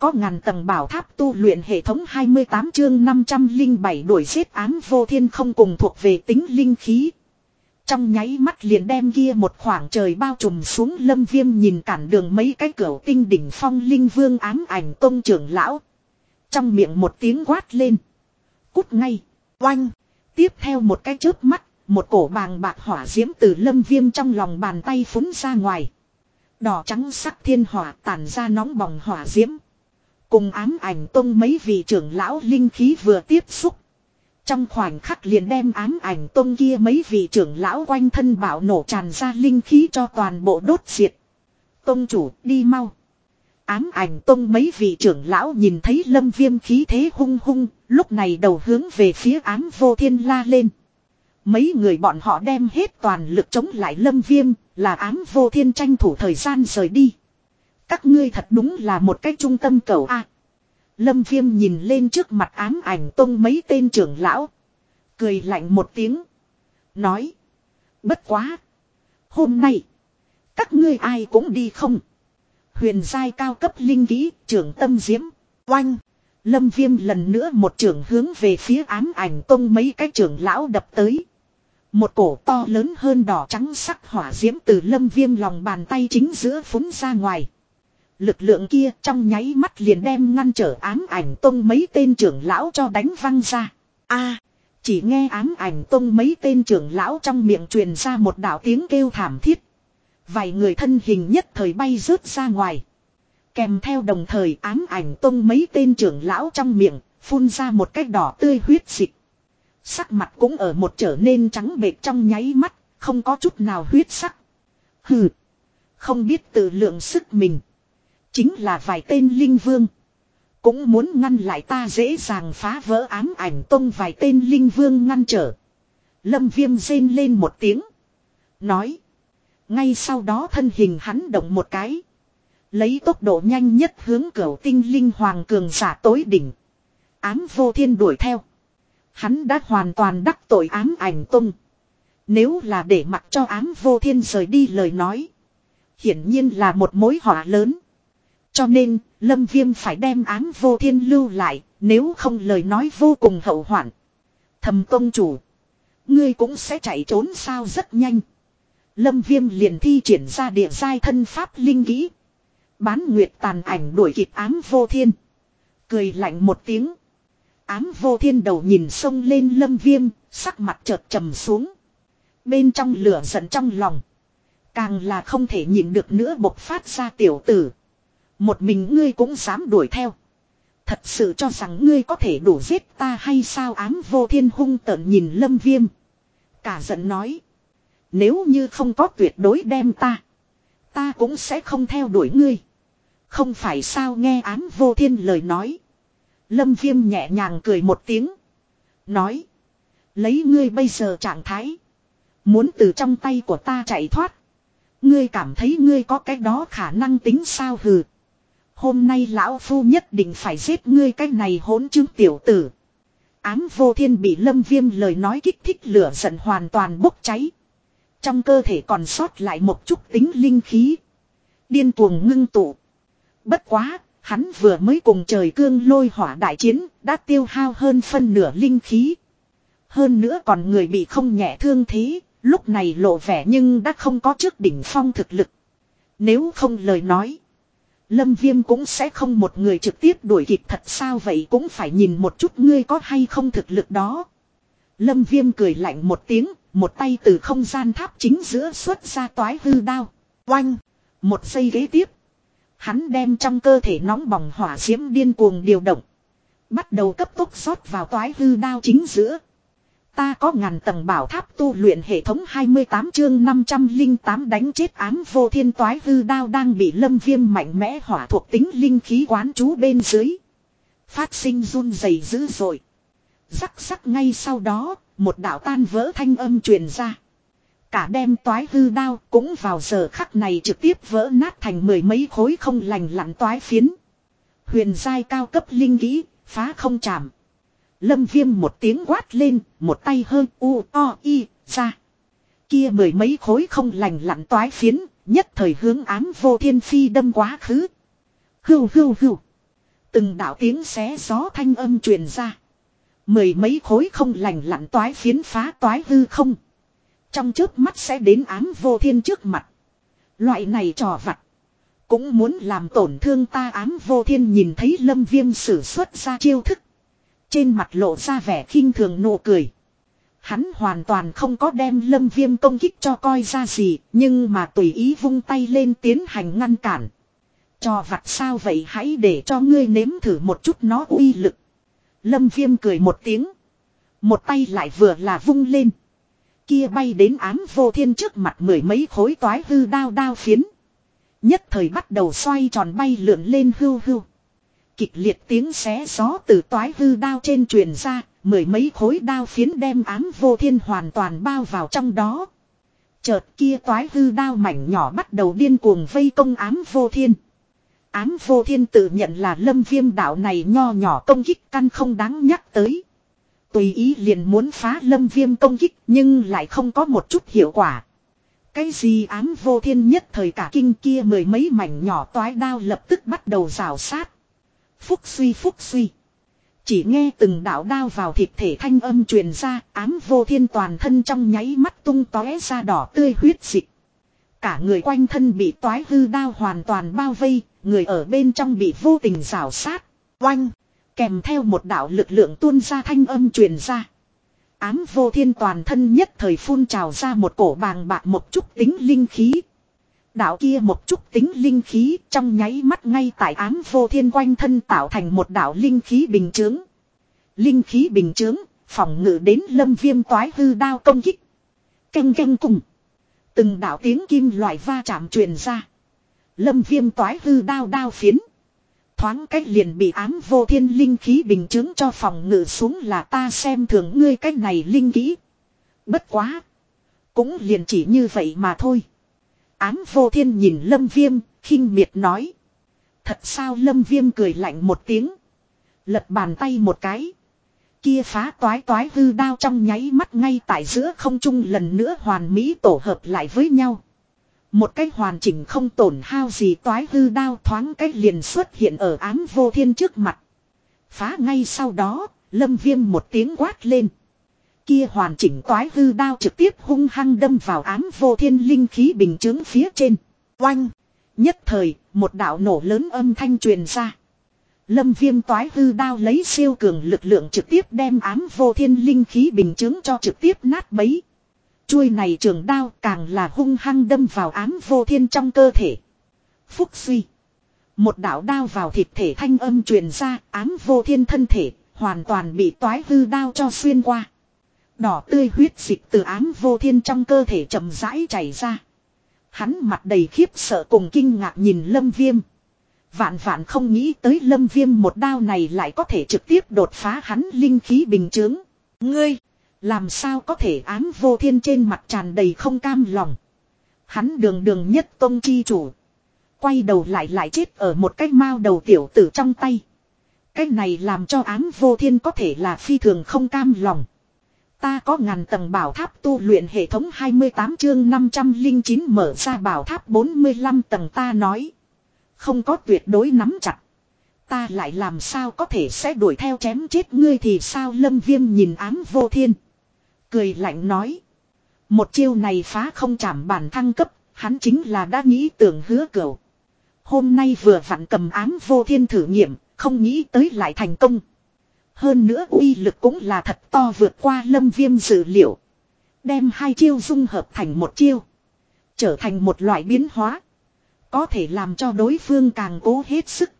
có ngàn tầng bảo tháp tu luyện hệ thống 28 chương 507 đuổi giết ám vô thiên không cùng thuộc về tính linh khí. Trong nháy mắt liền đem kia một khoảng trời bao trùm xuống lâm viêm nhìn cản đường mấy cái cửa tinh đỉnh phong linh vương ám ảnh tôn trưởng lão. Trong miệng một tiếng quát lên. Cút ngay, oanh. Tiếp theo một cái chớp mắt, một cổ bàng bạc hỏa diễm từ lâm viêm trong lòng bàn tay phúng ra ngoài. Đỏ trắng sắc thiên hỏa tản ra nóng bỏng hỏa diễm. Cùng ám ảnh tông mấy vị trưởng lão linh khí vừa tiếp xúc. Trong khoảnh khắc liền đem ám ảnh tông kia mấy vị trưởng lão quanh thân bảo nổ tràn ra linh khí cho toàn bộ đốt diệt. Tông chủ đi mau. Ám ảnh tông mấy vị trưởng lão nhìn thấy lâm viêm khí thế hung hung, lúc này đầu hướng về phía ám vô thiên la lên. Mấy người bọn họ đem hết toàn lực chống lại lâm viêm, là ám vô thiên tranh thủ thời gian rời đi. Các ngươi thật đúng là một cái trung tâm cầu A. lâm viêm nhìn lên trước mặt ám ảnh tông mấy tên trưởng lão. Cười lạnh một tiếng. Nói. Bất quá. Hôm nay. Các ngươi ai cũng đi không. Huyền giai cao cấp linh kỹ, trưởng tâm diễm. Oanh. Lâm viêm lần nữa một trưởng hướng về phía ám ảnh tông mấy cái trưởng lão đập tới. Một cổ to lớn hơn đỏ trắng sắc hỏa diễm từ lâm viêm lòng bàn tay chính giữa phúng ra ngoài. Lực lượng kia trong nháy mắt liền đem ngăn trở ám ảnh tông mấy tên trưởng lão cho đánh văng ra. a chỉ nghe ám ảnh tông mấy tên trưởng lão trong miệng truyền ra một đạo tiếng kêu thảm thiết. Vài người thân hình nhất thời bay rớt ra ngoài. Kèm theo đồng thời ám ảnh tông mấy tên trưởng lão trong miệng, phun ra một cái đỏ tươi huyết dịch. Sắc mặt cũng ở một trở nên trắng bệch trong nháy mắt, không có chút nào huyết sắc. Hừ. Không biết tự lượng sức mình. Chính là vài tên linh vương. Cũng muốn ngăn lại ta dễ dàng phá vỡ ám ảnh tông vài tên linh vương ngăn trở. Lâm viêm rên lên một tiếng. Nói. Ngay sau đó thân hình hắn động một cái. Lấy tốc độ nhanh nhất hướng cửa tinh linh hoàng cường giả tối đỉnh. Ám vô thiên đuổi theo. Hắn đã hoàn toàn đắc tội ám ảnh tung. Nếu là để mặc cho ám vô thiên rời đi lời nói. Hiển nhiên là một mối họa lớn. Cho nên, Lâm Viêm phải đem ám vô thiên lưu lại, nếu không lời nói vô cùng hậu hoạn. Thầm công chủ. Ngươi cũng sẽ chạy trốn sao rất nhanh. Lâm Viêm liền thi triển ra địa giai thân pháp linh kỹ. Bán nguyệt tàn ảnh đuổi kịp ám vô thiên. Cười lạnh một tiếng. Ám vô thiên đầu nhìn sông lên lâm viêm, sắc mặt chợt trầm xuống. Bên trong lửa giận trong lòng. Càng là không thể nhìn được nữa bộc phát ra tiểu tử. Một mình ngươi cũng dám đuổi theo. Thật sự cho rằng ngươi có thể đủ giết ta hay sao ám vô thiên hung tợn nhìn lâm viêm. Cả giận nói. Nếu như không có tuyệt đối đem ta. Ta cũng sẽ không theo đuổi ngươi. Không phải sao nghe ám vô thiên lời nói. Lâm viêm nhẹ nhàng cười một tiếng. Nói. Lấy ngươi bây giờ trạng thái. Muốn từ trong tay của ta chạy thoát. Ngươi cảm thấy ngươi có cái đó khả năng tính sao hừ. Hôm nay lão phu nhất định phải giết ngươi cái này hỗn chứng tiểu tử. Ám vô thiên bị lâm viêm lời nói kích thích lửa giận hoàn toàn bốc cháy. Trong cơ thể còn sót lại một chút tính linh khí. Điên cuồng ngưng tụ. Bất quá, hắn vừa mới cùng trời cương lôi hỏa đại chiến, đã tiêu hao hơn phân nửa linh khí. Hơn nữa còn người bị không nhẹ thương thế, lúc này lộ vẻ nhưng đã không có trước đỉnh phong thực lực. Nếu không lời nói, Lâm Viêm cũng sẽ không một người trực tiếp đuổi kịp thật sao vậy cũng phải nhìn một chút ngươi có hay không thực lực đó. Lâm Viêm cười lạnh một tiếng, một tay từ không gian tháp chính giữa xuất ra toái hư đao. Oanh! Một giây ghế tiếp. Hắn đem trong cơ thể nóng bỏng hỏa diễm điên cuồng điều động. Bắt đầu cấp tốc rót vào toái hư đao chính giữa. Ta có ngàn tầng bảo tháp tu luyện hệ thống 28 chương 508 đánh chết ám vô thiên toái hư đao đang bị lâm viêm mạnh mẽ hỏa thuộc tính linh khí quán chú bên dưới. Phát sinh run dày dữ dội. Rắc rắc ngay sau đó, một đạo tan vỡ thanh âm truyền ra. Cả đem toái hư đao cũng vào giờ khắc này trực tiếp vỡ nát thành mười mấy khối không lành lặn toái phiến. Huyền giai cao cấp linh kỹ, phá không chạm. Lâm viêm một tiếng quát lên, một tay hơn u o y ra. Kia mười mấy khối không lành lặn toái phiến, nhất thời hướng ám vô thiên phi đâm quá khứ. Hưu hưu hưu. Từng đạo tiếng xé gió thanh âm truyền ra. Mười mấy khối không lành lặn toái phiến phá toái hư không. Trong trước mắt sẽ đến ám vô thiên trước mặt. Loại này trò vặt. Cũng muốn làm tổn thương ta ám vô thiên nhìn thấy lâm viêm sử xuất ra chiêu thức. Trên mặt lộ ra vẻ khinh thường nụ cười. Hắn hoàn toàn không có đem lâm viêm công kích cho coi ra gì, nhưng mà tùy ý vung tay lên tiến hành ngăn cản. Cho vặt sao vậy hãy để cho ngươi nếm thử một chút nó uy lực. Lâm viêm cười một tiếng. Một tay lại vừa là vung lên. Kia bay đến ám vô thiên trước mặt mười mấy khối toái hư đao đao phiến. Nhất thời bắt đầu xoay tròn bay lượn lên hưu hưu. Kịch liệt tiếng xé gió từ toái hư đao trên truyền ra, mười mấy khối đao phiến đem ám vô thiên hoàn toàn bao vào trong đó. Chợt kia toái hư đao mảnh nhỏ bắt đầu điên cuồng vây công ám vô thiên. Ám vô thiên tự nhận là lâm viêm đạo này nho nhỏ công kích căn không đáng nhắc tới. Tùy ý liền muốn phá lâm viêm công kích nhưng lại không có một chút hiệu quả. Cái gì ám vô thiên nhất thời cả kinh kia mười mấy mảnh nhỏ toái đao lập tức bắt đầu rào sát. Phúc suy phúc suy. Chỉ nghe từng đạo đao vào thịt thể thanh âm truyền ra ám vô thiên toàn thân trong nháy mắt tung tóe ra đỏ tươi huyết dịch. Cả người quanh thân bị toái hư đao hoàn toàn bao vây, người ở bên trong bị vô tình rào sát. Oanh! Kèm theo một đạo lực lượng tuôn ra thanh âm truyền ra. Ám vô thiên toàn thân nhất thời phun trào ra một cổ bàng bạc một chút tính linh khí. Đạo kia một chút tính linh khí trong nháy mắt ngay tại ám vô thiên quanh thân tạo thành một đạo linh khí bình chướng. Linh khí bình chướng, phòng ngự đến lâm viêm toái hư đao công kích. Canh canh cùng. Từng đạo tiếng kim loại va chạm truyền ra. Lâm viêm toái hư đao đao phiến. Thoáng cách liền bị ám vô thiên linh khí bình chứng cho phòng ngự xuống là ta xem thường ngươi cách này linh kỹ. Bất quá. Cũng liền chỉ như vậy mà thôi. Ám vô thiên nhìn lâm viêm, khinh miệt nói. Thật sao lâm viêm cười lạnh một tiếng. Lật bàn tay một cái. Kia phá toái toái hư đao trong nháy mắt ngay tại giữa không trung lần nữa hoàn mỹ tổ hợp lại với nhau. Một cái hoàn chỉnh không tổn hao gì toái hư đao thoáng cách liền xuất hiện ở ám vô thiên trước mặt. Phá ngay sau đó, lâm viêm một tiếng quát lên. Kia hoàn chỉnh toái hư đao trực tiếp hung hăng đâm vào ám vô thiên linh khí bình chứng phía trên. Oanh! Nhất thời, một đạo nổ lớn âm thanh truyền ra. Lâm viêm toái hư đao lấy siêu cường lực lượng trực tiếp đem ám vô thiên linh khí bình chứng cho trực tiếp nát bấy. Chuôi này trường đao càng là hung hăng đâm vào ám vô thiên trong cơ thể. Phúc suy. Một đạo đao vào thịt thể thanh âm truyền ra ám vô thiên thân thể hoàn toàn bị toái hư đao cho xuyên qua. Đỏ tươi huyết dịch từ ám vô thiên trong cơ thể chậm rãi chảy ra. Hắn mặt đầy khiếp sợ cùng kinh ngạc nhìn lâm viêm. Vạn vạn không nghĩ tới lâm viêm một đao này lại có thể trực tiếp đột phá hắn linh khí bình chướng. Ngươi! Làm sao có thể ám vô thiên trên mặt tràn đầy không cam lòng. Hắn đường đường nhất tôn chi chủ. Quay đầu lại lại chết ở một cái mao đầu tiểu tử trong tay. Cái này làm cho ám vô thiên có thể là phi thường không cam lòng. Ta có ngàn tầng bảo tháp tu luyện hệ thống 28 chương 509 mở ra bảo tháp 45 tầng ta nói. Không có tuyệt đối nắm chặt. Ta lại làm sao có thể sẽ đuổi theo chém chết ngươi thì sao lâm viêm nhìn ám vô thiên. Cười lạnh nói. Một chiêu này phá không chạm bản thăng cấp, hắn chính là đã nghĩ tưởng hứa cửu. Hôm nay vừa vặn cầm ám vô thiên thử nghiệm, không nghĩ tới lại thành công. Hơn nữa uy lực cũng là thật to vượt qua lâm viêm dự liệu. Đem hai chiêu dung hợp thành một chiêu. Trở thành một loại biến hóa. Có thể làm cho đối phương càng cố hết sức.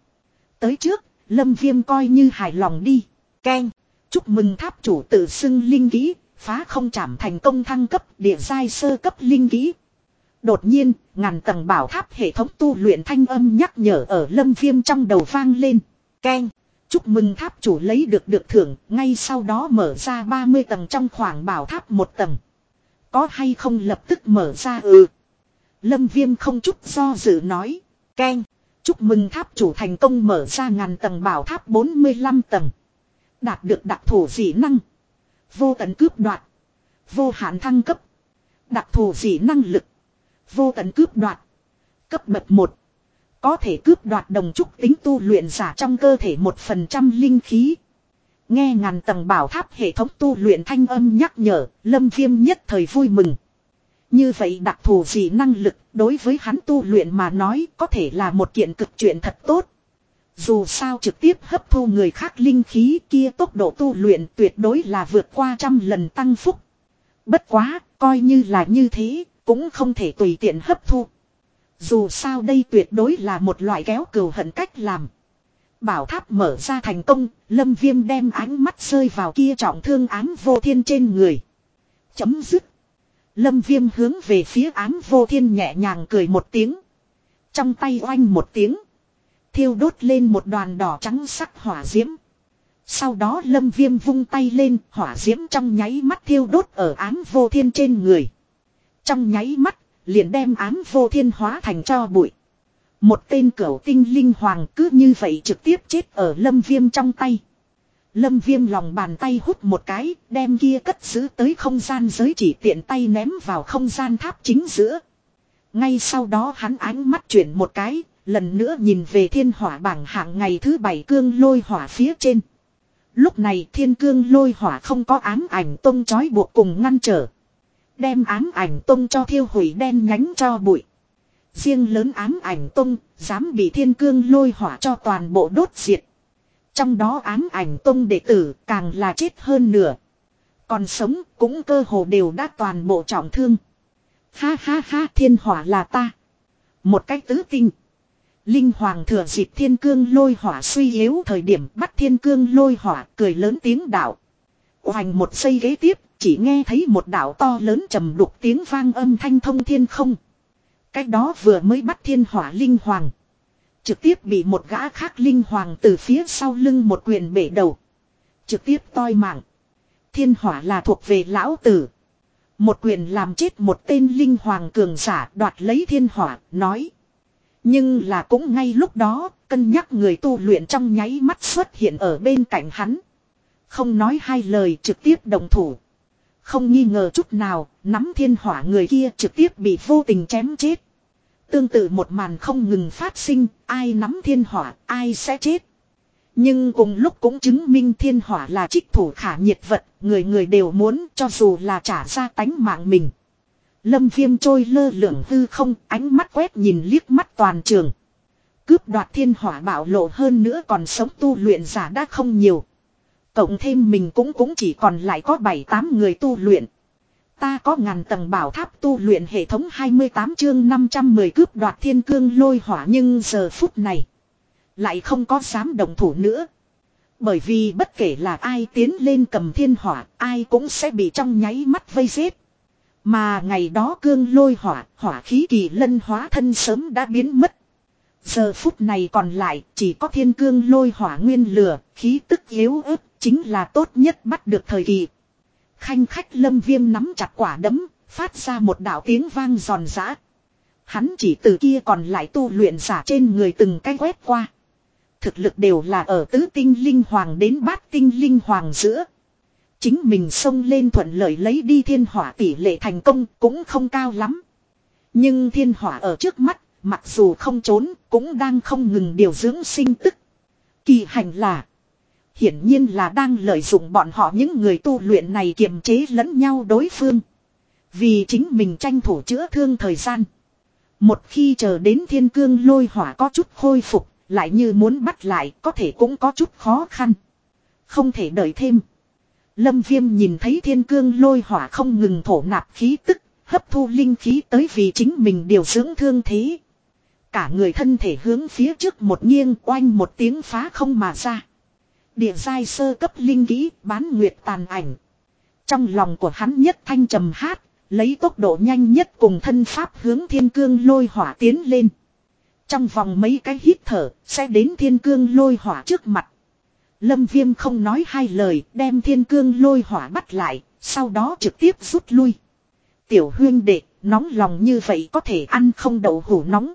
Tới trước, lâm viêm coi như hài lòng đi. Ken, chúc mừng tháp chủ tự xưng linh kỹ, Phá không chạm thành công thăng cấp địa giai sơ cấp linh kỹ. Đột nhiên, ngàn tầng bảo tháp hệ thống tu luyện thanh âm nhắc nhở ở lâm viêm trong đầu vang lên. Ken, chúc mừng tháp chủ lấy được được thưởng, ngay sau đó mở ra 30 tầng trong khoảng bảo tháp một tầng. Có hay không lập tức mở ra ừ. Lâm viêm không chút do dự nói. Ken, chúc mừng tháp chủ thành công mở ra ngàn tầng bảo tháp 45 tầng. Đạt được đặc thủ dị năng. Vô tận cướp đoạt. Vô hạn thăng cấp. Đặc thù dị năng lực. Vô tận cướp đoạt. Cấp bậc 1. Có thể cướp đoạt đồng trúc tính tu luyện giả trong cơ thể một phần trăm linh khí. Nghe ngàn tầng bảo tháp hệ thống tu luyện thanh âm nhắc nhở, lâm viêm nhất thời vui mừng. Như vậy đặc thù gì năng lực đối với hắn tu luyện mà nói có thể là một kiện cực chuyện thật tốt. Dù sao trực tiếp hấp thu người khác linh khí kia tốc độ tu luyện tuyệt đối là vượt qua trăm lần tăng phúc. Bất quá, coi như là như thế, cũng không thể tùy tiện hấp thu. Dù sao đây tuyệt đối là một loại kéo cừu hận cách làm. Bảo tháp mở ra thành công, lâm viêm đem ánh mắt rơi vào kia trọng thương ám vô thiên trên người. Chấm dứt. Lâm viêm hướng về phía ám vô thiên nhẹ nhàng cười một tiếng. Trong tay oanh một tiếng. Thiêu đốt lên một đoàn đỏ trắng sắc hỏa diễm. Sau đó lâm viêm vung tay lên, hỏa diễm trong nháy mắt thiêu đốt ở ám vô thiên trên người. Trong nháy mắt, liền đem ám vô thiên hóa thành cho bụi. Một tên cửu tinh linh hoàng cứ như vậy trực tiếp chết ở lâm viêm trong tay. Lâm viêm lòng bàn tay hút một cái, đem kia cất giữ tới không gian giới chỉ tiện tay ném vào không gian tháp chính giữa. Ngay sau đó hắn ánh mắt chuyển một cái, lần nữa nhìn về thiên hỏa bảng hạng ngày thứ bảy cương lôi hỏa phía trên. Lúc này thiên cương lôi hỏa không có ám ảnh tông chói buộc cùng ngăn trở. Đem ám ảnh tông cho thiêu hủy đen nhánh cho bụi. Riêng lớn ám ảnh tông, dám bị thiên cương lôi hỏa cho toàn bộ đốt diệt. Trong đó ám ảnh tông đệ tử càng là chết hơn nửa. Còn sống cũng cơ hồ đều đã toàn bộ trọng thương. Ha ha ha thiên hỏa là ta. Một cách tứ tinh. Linh hoàng thừa dịp thiên cương lôi hỏa suy yếu thời điểm bắt thiên cương lôi hỏa cười lớn tiếng đạo. Hoành một giây ghế tiếp chỉ nghe thấy một đạo to lớn trầm đục tiếng vang âm thanh thông thiên không. Cách đó vừa mới bắt thiên hỏa linh hoàng. Trực tiếp bị một gã khác linh hoàng từ phía sau lưng một quyền bể đầu. Trực tiếp toi mạng. Thiên hỏa là thuộc về lão tử. Một quyền làm chết một tên linh hoàng cường giả đoạt lấy thiên hỏa, nói. Nhưng là cũng ngay lúc đó, cân nhắc người tu luyện trong nháy mắt xuất hiện ở bên cạnh hắn. Không nói hai lời trực tiếp đồng thủ. Không nghi ngờ chút nào, nắm thiên hỏa người kia trực tiếp bị vô tình chém chết. Tương tự một màn không ngừng phát sinh, ai nắm thiên hỏa, ai sẽ chết. Nhưng cùng lúc cũng chứng minh thiên hỏa là trích thủ khả nhiệt vật, người người đều muốn cho dù là trả ra tánh mạng mình. Lâm viêm trôi lơ lửng hư không, ánh mắt quét nhìn liếc mắt toàn trường. Cướp đoạt thiên hỏa bạo lộ hơn nữa còn sống tu luyện giả đã không nhiều. Cộng thêm mình cũng cũng chỉ còn lại có 7-8 người tu luyện. Ta có ngàn tầng bảo tháp tu luyện hệ thống 28 chương 510 cướp đoạt thiên cương lôi hỏa nhưng giờ phút này. Lại không có dám đồng thủ nữa. Bởi vì bất kể là ai tiến lên cầm thiên hỏa, ai cũng sẽ bị trong nháy mắt vây giết. Mà ngày đó cương lôi hỏa, hỏa khí kỳ lân hóa thân sớm đã biến mất. Giờ phút này còn lại chỉ có thiên cương lôi hỏa nguyên lửa, khí tức yếu ớt, chính là tốt nhất bắt được thời kỳ. Khanh khách lâm viêm nắm chặt quả đấm, phát ra một đạo tiếng vang giòn giã. Hắn chỉ từ kia còn lại tu luyện giả trên người từng cái quét qua. Thực lực đều là ở tứ tinh linh hoàng đến bát tinh linh hoàng giữa. Chính mình xông lên thuận lợi lấy đi thiên hỏa tỷ lệ thành công cũng không cao lắm. Nhưng thiên hỏa ở trước mắt, mặc dù không trốn, cũng đang không ngừng điều dưỡng sinh tức. Kỳ hành là Hiển nhiên là đang lợi dụng bọn họ những người tu luyện này kiềm chế lẫn nhau đối phương. Vì chính mình tranh thủ chữa thương thời gian. Một khi chờ đến thiên cương lôi hỏa có chút khôi phục, lại như muốn bắt lại có thể cũng có chút khó khăn. Không thể đợi thêm. Lâm viêm nhìn thấy thiên cương lôi hỏa không ngừng thổ nạp khí tức, hấp thu linh khí tới vì chính mình điều dưỡng thương thế. Cả người thân thể hướng phía trước một nghiêng oanh một tiếng phá không mà ra. Địa giai sơ cấp linh kỹ bán nguyệt tàn ảnh. Trong lòng của hắn nhất thanh trầm hát, lấy tốc độ nhanh nhất cùng thân pháp hướng thiên cương lôi hỏa tiến lên. Trong vòng mấy cái hít thở, sẽ đến thiên cương lôi hỏa trước mặt. Lâm viêm không nói hai lời, đem thiên cương lôi hỏa bắt lại, sau đó trực tiếp rút lui. Tiểu huyên đệ, nóng lòng như vậy có thể ăn không đậu hủ nóng.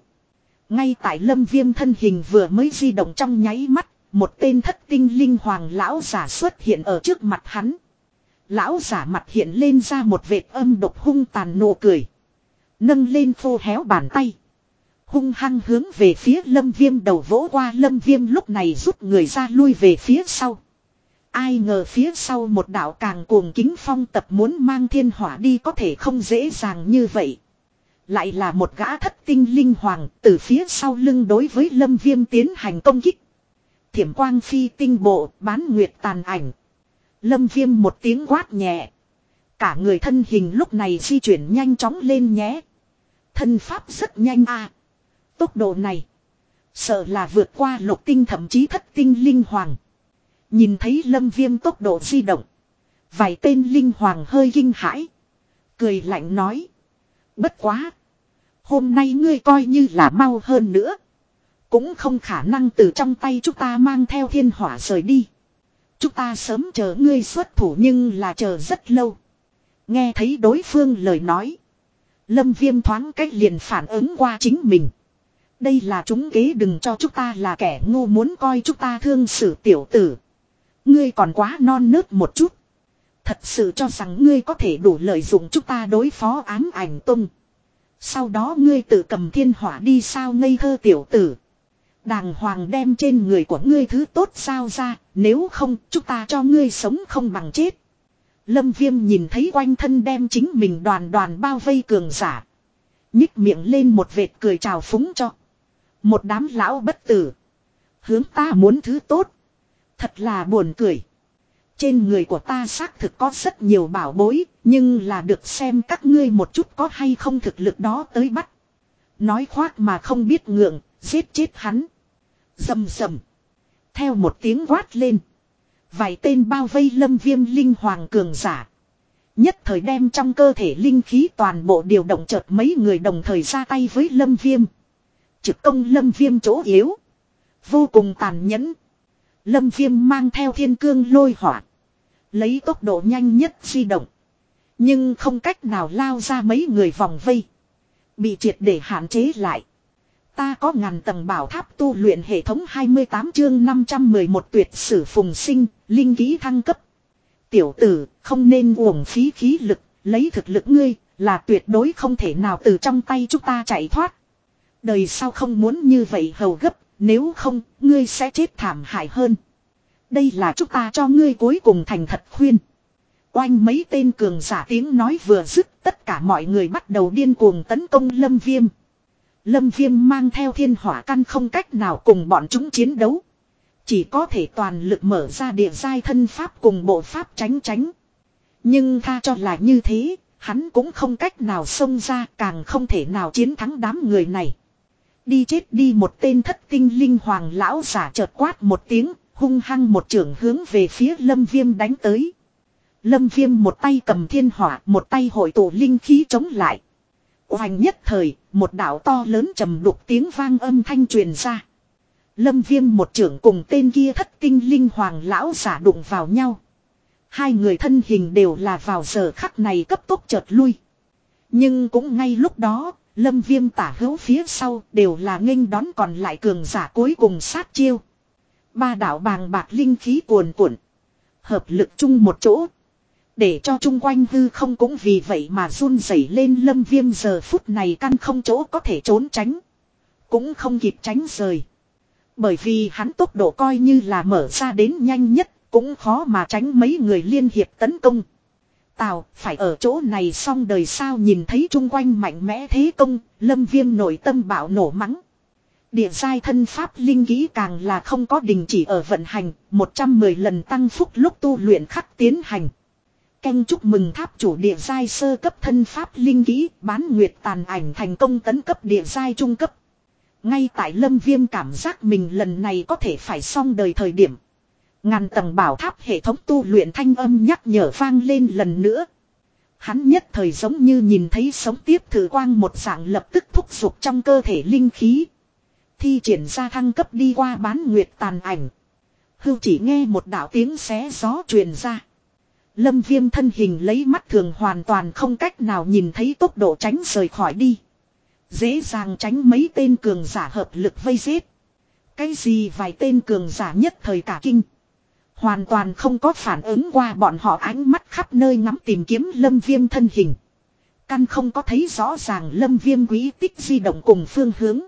Ngay tại lâm viêm thân hình vừa mới di động trong nháy mắt, một tên thất tinh linh hoàng lão giả xuất hiện ở trước mặt hắn. Lão giả mặt hiện lên ra một vệt âm độc hung tàn nụ cười. Nâng lên phô héo bàn tay. Hung hăng hướng về phía lâm viêm đầu vỗ qua lâm viêm lúc này rút người ra lui về phía sau. Ai ngờ phía sau một đạo càng cuồng kính phong tập muốn mang thiên hỏa đi có thể không dễ dàng như vậy. Lại là một gã thất tinh linh hoàng từ phía sau lưng đối với lâm viêm tiến hành công kích. Thiểm quang phi tinh bộ, bán nguyệt tàn ảnh. Lâm viêm một tiếng quát nhẹ. Cả người thân hình lúc này di chuyển nhanh chóng lên nhé. Thân pháp rất nhanh à. Tốc độ này. Sợ là vượt qua lục tinh thậm chí thất tinh linh hoàng. Nhìn thấy lâm viêm tốc độ di động. Vài tên linh hoàng hơi kinh hãi. Cười lạnh nói. Bất quá. Hôm nay ngươi coi như là mau hơn nữa. Cũng không khả năng từ trong tay chúng ta mang theo thiên hỏa rời đi. Chúng ta sớm chờ ngươi xuất thủ nhưng là chờ rất lâu. Nghe thấy đối phương lời nói. Lâm viêm thoáng cách liền phản ứng qua chính mình. Đây là chúng kế đừng cho chúng ta là kẻ ngu muốn coi chúng ta thương xử tiểu tử. Ngươi còn quá non nớt một chút. Thật sự cho rằng ngươi có thể đủ lợi dụng chúng ta đối phó ám ảnh tung. Sau đó ngươi tự cầm thiên hỏa đi sao ngây thơ tiểu tử. Đàng hoàng đem trên người của ngươi thứ tốt sao ra, nếu không chúng ta cho ngươi sống không bằng chết. Lâm viêm nhìn thấy quanh thân đem chính mình đoàn đoàn bao vây cường giả. Nhích miệng lên một vệt cười chào phúng cho. Một đám lão bất tử. Hướng ta muốn thứ tốt. Thật là buồn cười. Trên người của ta xác thực có rất nhiều bảo bối, nhưng là được xem các ngươi một chút có hay không thực lực đó tới bắt. Nói khoác mà không biết ngượng, giết chết hắn. Dầm dầm. Theo một tiếng quát lên. Vài tên bao vây lâm viêm linh hoàng cường giả. Nhất thời đem trong cơ thể linh khí toàn bộ điều động chợt mấy người đồng thời ra tay với lâm viêm. Trực công lâm viêm chỗ yếu. Vô cùng tàn nhẫn. Lâm viêm mang theo thiên cương lôi hỏa. Lấy tốc độ nhanh nhất di động. Nhưng không cách nào lao ra mấy người vòng vây. Bị triệt để hạn chế lại. Ta có ngàn tầng bảo tháp tu luyện hệ thống 28 chương 511 tuyệt sử phùng sinh, linh ký thăng cấp. Tiểu tử, không nên uổng phí khí lực, lấy thực lực ngươi, là tuyệt đối không thể nào từ trong tay chúng ta chạy thoát. Đời sau không muốn như vậy hầu gấp, nếu không, ngươi sẽ chết thảm hại hơn. Đây là chúng ta cho ngươi cuối cùng thành thật khuyên. Oanh mấy tên cường giả tiếng nói vừa dứt, tất cả mọi người bắt đầu điên cuồng tấn công lâm viêm. Lâm viêm mang theo thiên hỏa căn không cách nào cùng bọn chúng chiến đấu. Chỉ có thể toàn lực mở ra địa giai thân pháp cùng bộ pháp tránh tránh. Nhưng tha cho là như thế, hắn cũng không cách nào xông ra càng không thể nào chiến thắng đám người này. Đi chết đi một tên thất tinh linh hoàng lão giả chợt quát một tiếng, hung hăng một trưởng hướng về phía lâm viêm đánh tới. Lâm viêm một tay cầm thiên hỏa, một tay hội tụ linh khí chống lại. Hoành nhất thời, một đảo to lớn trầm đục tiếng vang âm thanh truyền ra. Lâm viêm một trưởng cùng tên kia thất tinh linh hoàng lão giả đụng vào nhau. Hai người thân hình đều là vào giờ khắc này cấp tốc chợt lui. Nhưng cũng ngay lúc đó, lâm viêm tả hữu phía sau đều là nghênh đón còn lại cường giả cuối cùng sát chiêu. Ba đảo bàng bạc linh khí cuồn cuộn. Hợp lực chung một chỗ. Để cho chung quanh hư không cũng vì vậy mà run rẩy lên lâm viêm giờ phút này căn không chỗ có thể trốn tránh. Cũng không kịp tránh rời. Bởi vì hắn tốc độ coi như là mở ra đến nhanh nhất, cũng khó mà tránh mấy người liên hiệp tấn công. Tào, phải ở chỗ này xong đời sao nhìn thấy chung quanh mạnh mẽ thế công, lâm viêm nội tâm bạo nổ mắng. Địa giai thân pháp linh kỹ càng là không có đình chỉ ở vận hành, 110 lần tăng phúc lúc tu luyện khắc tiến hành. Canh chúc mừng tháp chủ địa giai sơ cấp thân pháp linh kỹ, bán nguyệt tàn ảnh thành công tấn cấp địa giai trung cấp. Ngay tại lâm viêm cảm giác mình lần này có thể phải xong đời thời điểm. Ngàn tầng bảo tháp hệ thống tu luyện thanh âm nhắc nhở vang lên lần nữa. Hắn nhất thời giống như nhìn thấy sống tiếp thử quang một dạng lập tức thúc giục trong cơ thể linh khí. Thi triển ra thăng cấp đi qua bán nguyệt tàn ảnh. Hưu chỉ nghe một đạo tiếng xé gió truyền ra. Lâm viêm thân hình lấy mắt thường hoàn toàn không cách nào nhìn thấy tốc độ tránh rời khỏi đi. Dễ dàng tránh mấy tên cường giả hợp lực vây giết. Cái gì vài tên cường giả nhất thời cả kinh. Hoàn toàn không có phản ứng qua bọn họ ánh mắt khắp nơi ngắm tìm kiếm lâm viêm thân hình. Căn không có thấy rõ ràng lâm viêm quý tích di động cùng phương hướng.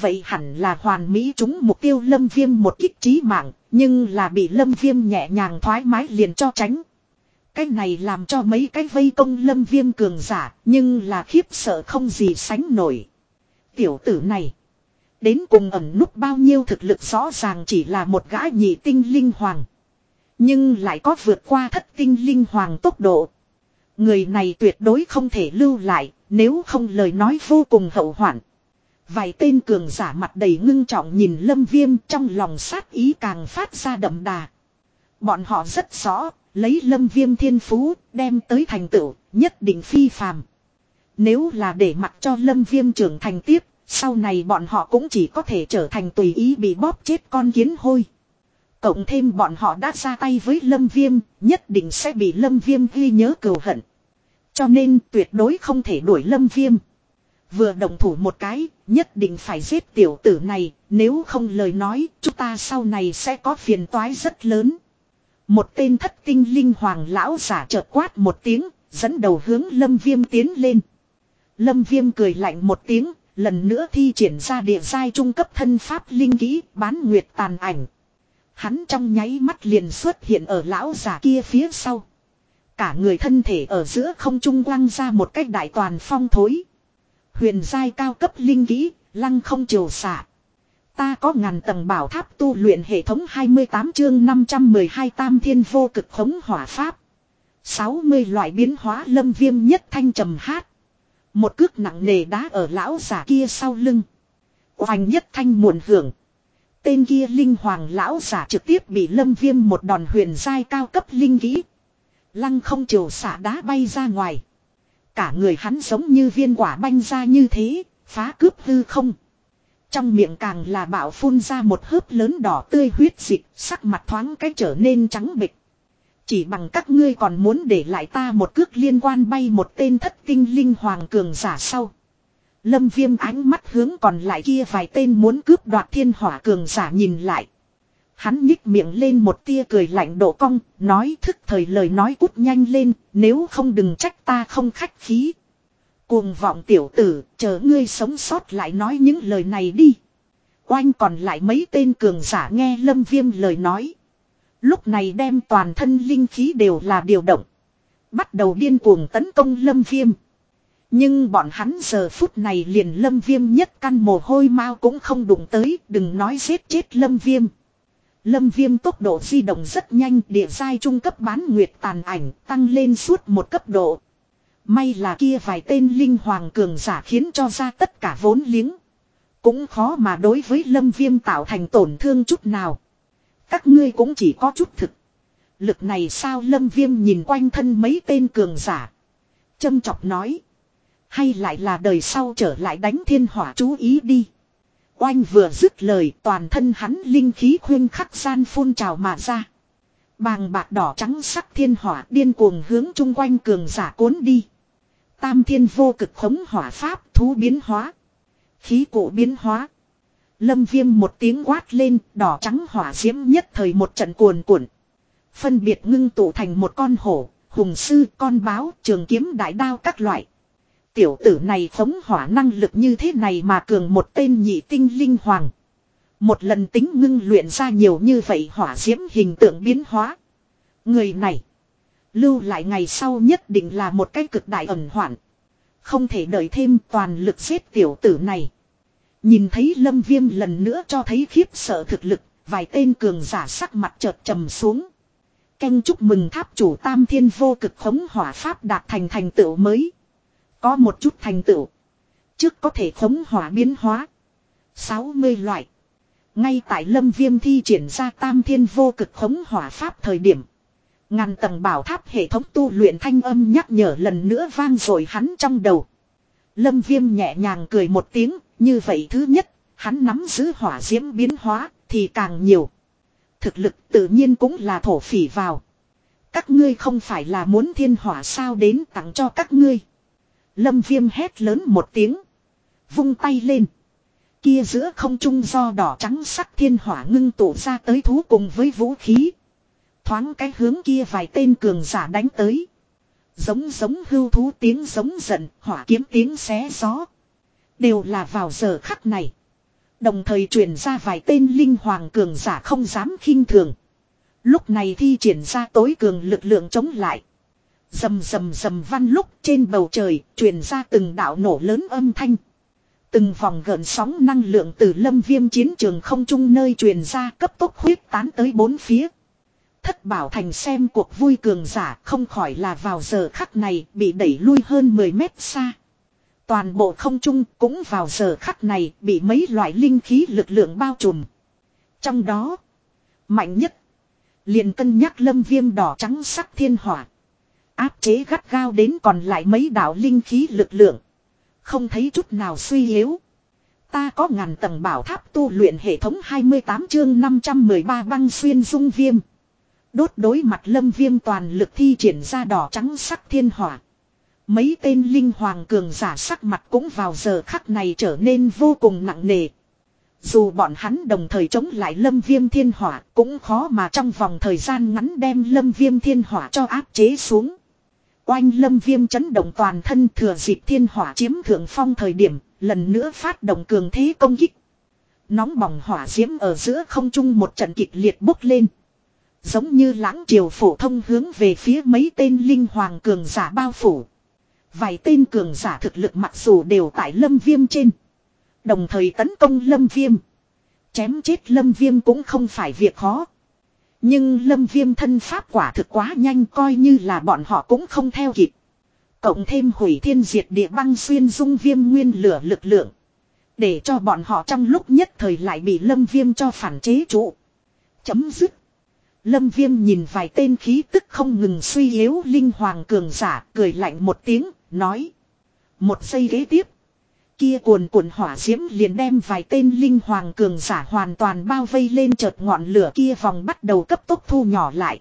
Vậy hẳn là hoàn mỹ chúng mục tiêu lâm viêm một kích trí mạng, nhưng là bị lâm viêm nhẹ nhàng thoải mái liền cho tránh. Cái này làm cho mấy cái vây công lâm viêm cường giả, nhưng là khiếp sợ không gì sánh nổi. Tiểu tử này, đến cùng ẩn nút bao nhiêu thực lực rõ ràng chỉ là một gã nhị tinh linh hoàng. Nhưng lại có vượt qua thất tinh linh hoàng tốc độ. Người này tuyệt đối không thể lưu lại, nếu không lời nói vô cùng hậu hoạn. Vài tên cường giả mặt đầy ngưng trọng nhìn lâm viêm trong lòng sát ý càng phát ra đậm đà. Bọn họ rất rõ, lấy lâm viêm thiên phú, đem tới thành tựu, nhất định phi phàm. Nếu là để mặc cho lâm viêm trưởng thành tiếp, sau này bọn họ cũng chỉ có thể trở thành tùy ý bị bóp chết con kiến hôi. Cộng thêm bọn họ đã ra tay với lâm viêm, nhất định sẽ bị lâm viêm ghi nhớ cừu hận. Cho nên tuyệt đối không thể đuổi lâm viêm. Vừa đồng thủ một cái, nhất định phải giết tiểu tử này, nếu không lời nói, chúng ta sau này sẽ có phiền toái rất lớn. Một tên thất tinh linh hoàng lão giả chợt quát một tiếng, dẫn đầu hướng lâm viêm tiến lên. Lâm viêm cười lạnh một tiếng, lần nữa thi triển ra địa giai trung cấp thân pháp linh kỹ bán nguyệt tàn ảnh. Hắn trong nháy mắt liền xuất hiện ở lão giả kia phía sau. Cả người thân thể ở giữa không trung quăng ra một cách đại toàn phong thối. Huyền giai cao cấp linh kỹ, lăng không chiều xạ. Ta có ngàn tầng bảo tháp tu luyện hệ thống 28 chương 512 tam thiên vô cực khống hỏa pháp. 60 loại biến hóa lâm viêm nhất thanh trầm hát. Một cước nặng nề đá ở lão giả kia sau lưng. Hoành nhất thanh muộn hưởng. Tên kia linh hoàng lão giả trực tiếp bị lâm viêm một đòn huyền giai cao cấp linh kỹ. Lăng không chiều xả đá bay ra ngoài. Cả người hắn giống như viên quả banh ra như thế, phá cướp hư không. Trong miệng càng là bạo phun ra một hớp lớn đỏ tươi huyết dịch, sắc mặt thoáng cách trở nên trắng bịch. Chỉ bằng các ngươi còn muốn để lại ta một cước liên quan bay một tên thất tinh linh hoàng cường giả sau. Lâm viêm ánh mắt hướng còn lại kia vài tên muốn cướp đoạt thiên hỏa cường giả nhìn lại. Hắn nhích miệng lên một tia cười lạnh độ cong, nói thức thời lời nói cút nhanh lên, nếu không đừng trách ta không khách khí. Cuồng vọng tiểu tử, chờ ngươi sống sót lại nói những lời này đi. Oanh còn lại mấy tên cường giả nghe lâm viêm lời nói. Lúc này đem toàn thân linh khí đều là điều động. Bắt đầu điên cuồng tấn công lâm viêm. Nhưng bọn hắn giờ phút này liền lâm viêm nhất căn mồ hôi mau cũng không đụng tới, đừng nói giết chết lâm viêm. Lâm viêm tốc độ di động rất nhanh địa giai trung cấp bán nguyệt tàn ảnh tăng lên suốt một cấp độ. May là kia vài tên linh hoàng cường giả khiến cho ra tất cả vốn liếng. Cũng khó mà đối với lâm viêm tạo thành tổn thương chút nào. Các ngươi cũng chỉ có chút thực. Lực này sao lâm viêm nhìn quanh thân mấy tên cường giả. Châm chọc nói. Hay lại là đời sau trở lại đánh thiên hỏa chú ý đi. Oanh vừa dứt lời, toàn thân hắn linh khí khuyên khắc gian phun trào mà ra. Bàng bạc đỏ trắng sắc thiên hỏa điên cuồng hướng chung quanh cường giả cuốn đi. Tam thiên vô cực khống hỏa pháp thú biến hóa. Khí cụ biến hóa. Lâm viêm một tiếng quát lên đỏ trắng hỏa diễm nhất thời một trận cuồn cuộn. Phân biệt ngưng tụ thành một con hổ, hùng sư, con báo, trường kiếm đại đao các loại. Tiểu tử này phóng hỏa năng lực như thế này mà cường một tên nhị tinh linh hoàng. Một lần tính ngưng luyện ra nhiều như vậy hỏa diễm hình tượng biến hóa. Người này. Lưu lại ngày sau nhất định là một cái cực đại ẩn hoạn. Không thể đợi thêm toàn lực giết tiểu tử này. Nhìn thấy lâm viêm lần nữa cho thấy khiếp sợ thực lực. Vài tên cường giả sắc mặt chợt trầm xuống. Canh chúc mừng tháp chủ tam thiên vô cực khống hỏa pháp đạt thành thành tựu mới. Có một chút thành tựu. Trước có thể khống hỏa biến hóa. 60 loại. Ngay tại lâm viêm thi triển ra tam thiên vô cực khống hỏa pháp thời điểm. Ngàn tầng bảo tháp hệ thống tu luyện thanh âm nhắc nhở lần nữa vang rồi hắn trong đầu. Lâm viêm nhẹ nhàng cười một tiếng, như vậy thứ nhất, hắn nắm giữ hỏa diễm biến hóa, thì càng nhiều. Thực lực tự nhiên cũng là thổ phỉ vào. Các ngươi không phải là muốn thiên hỏa sao đến tặng cho các ngươi. Lâm viêm hét lớn một tiếng. Vung tay lên. Kia giữa không trung do đỏ trắng sắc thiên hỏa ngưng tụ ra tới thú cùng với vũ khí. Thoáng cái hướng kia vài tên cường giả đánh tới. Giống giống hưu thú tiếng giống giận, hỏa kiếm tiếng xé gió. Đều là vào giờ khắc này. Đồng thời truyền ra vài tên linh hoàng cường giả không dám khinh thường. Lúc này thi triển ra tối cường lực lượng chống lại. Dầm dầm dầm văn lúc trên bầu trời truyền ra từng đạo nổ lớn âm thanh. Từng vòng gợn sóng năng lượng từ lâm viêm chiến trường không trung nơi truyền ra cấp tốc huyết tán tới bốn phía. Thất bảo thành xem cuộc vui cường giả không khỏi là vào giờ khắc này bị đẩy lui hơn 10 mét xa. Toàn bộ không trung cũng vào giờ khắc này bị mấy loại linh khí lực lượng bao trùm. Trong đó, mạnh nhất, liền cân nhắc lâm viêm đỏ trắng sắc thiên hỏa. Áp chế gắt gao đến còn lại mấy đạo linh khí lực lượng. Không thấy chút nào suy yếu. Ta có ngàn tầng bảo tháp tu luyện hệ thống 28 chương 513 băng xuyên dung viêm. Đốt đối mặt lâm viêm toàn lực thi triển ra đỏ trắng sắc thiên hỏa. Mấy tên linh hoàng cường giả sắc mặt cũng vào giờ khắc này trở nên vô cùng nặng nề. Dù bọn hắn đồng thời chống lại lâm viêm thiên hỏa cũng khó mà trong vòng thời gian ngắn đem lâm viêm thiên hỏa cho áp chế xuống. Oanh lâm viêm chấn động toàn thân thừa dịp thiên hỏa chiếm thượng phong thời điểm, lần nữa phát động cường thế công kích. Nóng bỏng hỏa diễm ở giữa không trung một trận kịch liệt bốc lên. Giống như lãng triều phổ thông hướng về phía mấy tên linh hoàng cường giả bao phủ. Vài tên cường giả thực lực mặc dù đều tại lâm viêm trên. Đồng thời tấn công lâm viêm. Chém chết lâm viêm cũng không phải việc khó. Nhưng lâm viêm thân pháp quả thực quá nhanh coi như là bọn họ cũng không theo kịp. Cộng thêm hủy thiên diệt địa băng xuyên dung viêm nguyên lửa lực lượng. Để cho bọn họ trong lúc nhất thời lại bị lâm viêm cho phản chế trụ. Chấm dứt. Lâm viêm nhìn vài tên khí tức không ngừng suy yếu linh hoàng cường giả cười lạnh một tiếng, nói. Một giây ghế tiếp. Kia cuồn cuộn hỏa diễm liền đem vài tên linh hoàng cường giả hoàn toàn bao vây lên chợt ngọn lửa kia vòng bắt đầu cấp tốc thu nhỏ lại.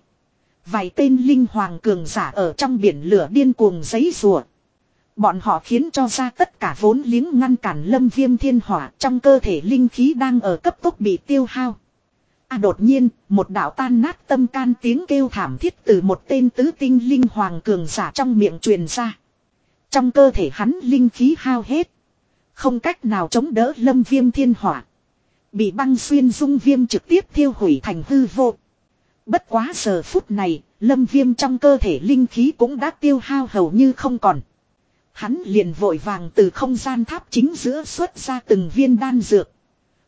Vài tên linh hoàng cường giả ở trong biển lửa điên cuồng giấy rùa. Bọn họ khiến cho ra tất cả vốn liếng ngăn cản lâm viêm thiên hỏa trong cơ thể linh khí đang ở cấp tốc bị tiêu hao. À đột nhiên, một đạo tan nát tâm can tiếng kêu thảm thiết từ một tên tứ tinh linh hoàng cường giả trong miệng truyền ra. Trong cơ thể hắn linh khí hao hết. Không cách nào chống đỡ lâm viêm thiên hỏa. Bị băng xuyên dung viêm trực tiếp thiêu hủy thành hư vô. Bất quá giờ phút này, lâm viêm trong cơ thể linh khí cũng đã tiêu hao hầu như không còn. Hắn liền vội vàng từ không gian tháp chính giữa xuất ra từng viên đan dược.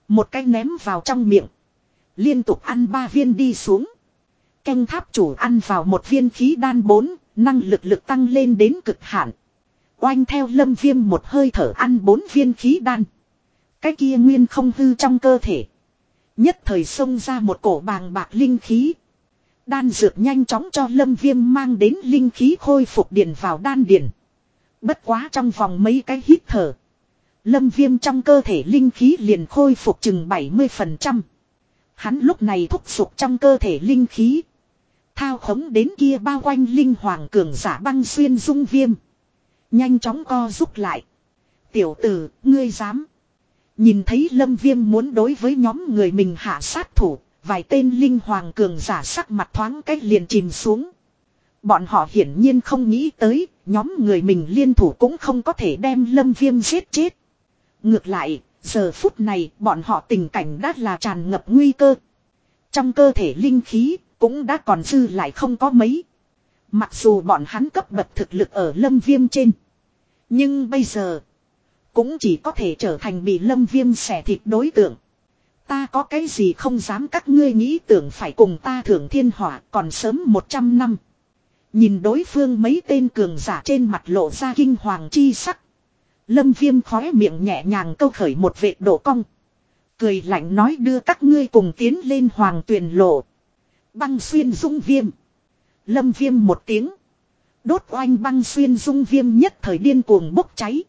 Một cái ném vào trong miệng. Liên tục ăn ba viên đi xuống. Canh tháp chủ ăn vào một viên khí đan bốn, năng lực lực tăng lên đến cực hạn. Oanh theo lâm viêm một hơi thở ăn bốn viên khí đan. Cái kia nguyên không hư trong cơ thể. Nhất thời xông ra một cổ bàng bạc linh khí. Đan dược nhanh chóng cho lâm viêm mang đến linh khí khôi phục điện vào đan điền. Bất quá trong vòng mấy cái hít thở. Lâm viêm trong cơ thể linh khí liền khôi phục chừng 70%. Hắn lúc này thúc sụp trong cơ thể linh khí. Thao khống đến kia bao quanh linh hoàng cường giả băng xuyên dung viêm. Nhanh chóng co rút lại. Tiểu tử, ngươi dám. Nhìn thấy lâm viêm muốn đối với nhóm người mình hạ sát thủ, vài tên linh hoàng cường giả sắc mặt thoáng cách liền chìm xuống. Bọn họ hiển nhiên không nghĩ tới, nhóm người mình liên thủ cũng không có thể đem lâm viêm giết chết. Ngược lại, giờ phút này, bọn họ tình cảnh đã là tràn ngập nguy cơ. Trong cơ thể linh khí cũng đã còn dư lại không có mấy. Mặc dù bọn hắn cấp bậc thực lực ở lâm viêm trên. Nhưng bây giờ. Cũng chỉ có thể trở thành bị lâm viêm xẻ thịt đối tượng. Ta có cái gì không dám các ngươi nghĩ tưởng phải cùng ta thưởng thiên hỏa còn sớm 100 năm. Nhìn đối phương mấy tên cường giả trên mặt lộ ra kinh hoàng chi sắc. Lâm viêm khóe miệng nhẹ nhàng câu khởi một vệt độ cong. Cười lạnh nói đưa các ngươi cùng tiến lên hoàng tuyển lộ. Băng xuyên dung viêm. Lâm viêm một tiếng. Đốt oanh băng xuyên dung viêm nhất thời điên cuồng bốc cháy.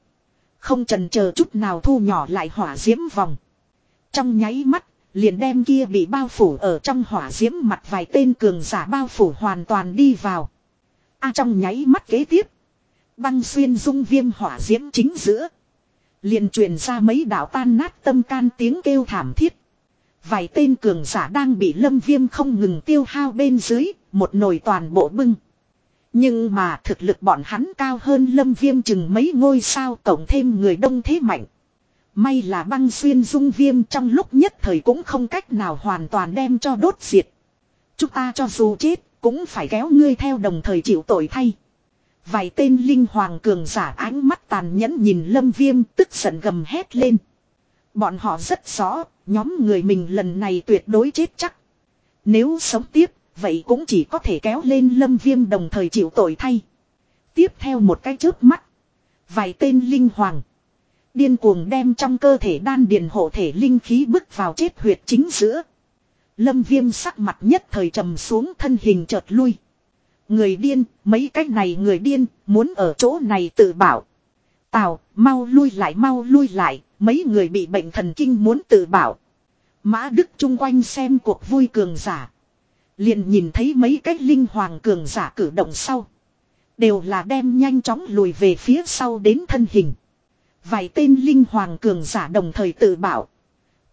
Không trần chờ chút nào thu nhỏ lại hỏa diễm vòng. Trong nháy mắt, liền đem kia bị bao phủ ở trong hỏa diễm mặt vài tên cường giả bao phủ hoàn toàn đi vào. A trong nháy mắt kế tiếp. Băng xuyên dung viêm hỏa diễm chính giữa. Liền truyền ra mấy đạo tan nát tâm can tiếng kêu thảm thiết. Vài tên cường giả đang bị lâm viêm không ngừng tiêu hao bên dưới, một nồi toàn bộ bưng. Nhưng mà thực lực bọn hắn cao hơn lâm viêm chừng mấy ngôi sao tổng thêm người đông thế mạnh. May là băng xuyên dung viêm trong lúc nhất thời cũng không cách nào hoàn toàn đem cho đốt diệt. Chúng ta cho dù chết, cũng phải kéo ngươi theo đồng thời chịu tội thay. Vài tên linh hoàng cường giả ánh mắt tàn nhẫn nhìn lâm viêm tức giận gầm hét lên. Bọn họ rất rõ, nhóm người mình lần này tuyệt đối chết chắc. Nếu sống tiếp, vậy cũng chỉ có thể kéo lên lâm viêm đồng thời chịu tội thay. Tiếp theo một cái chớp mắt. Vài tên linh hoàng. Điên cuồng đem trong cơ thể đan điền hộ thể linh khí bước vào chết huyệt chính giữa. Lâm viêm sắc mặt nhất thời trầm xuống thân hình chợt lui. Người điên, mấy cách này người điên, muốn ở chỗ này tự bảo. Tào, mau lui lại mau lui lại, mấy người bị bệnh thần kinh muốn tự bảo. Mã Đức chung quanh xem cuộc vui cường giả. Liền nhìn thấy mấy cách linh hoàng cường giả cử động sau. Đều là đem nhanh chóng lùi về phía sau đến thân hình. Vài tên linh hoàng cường giả đồng thời tự bảo.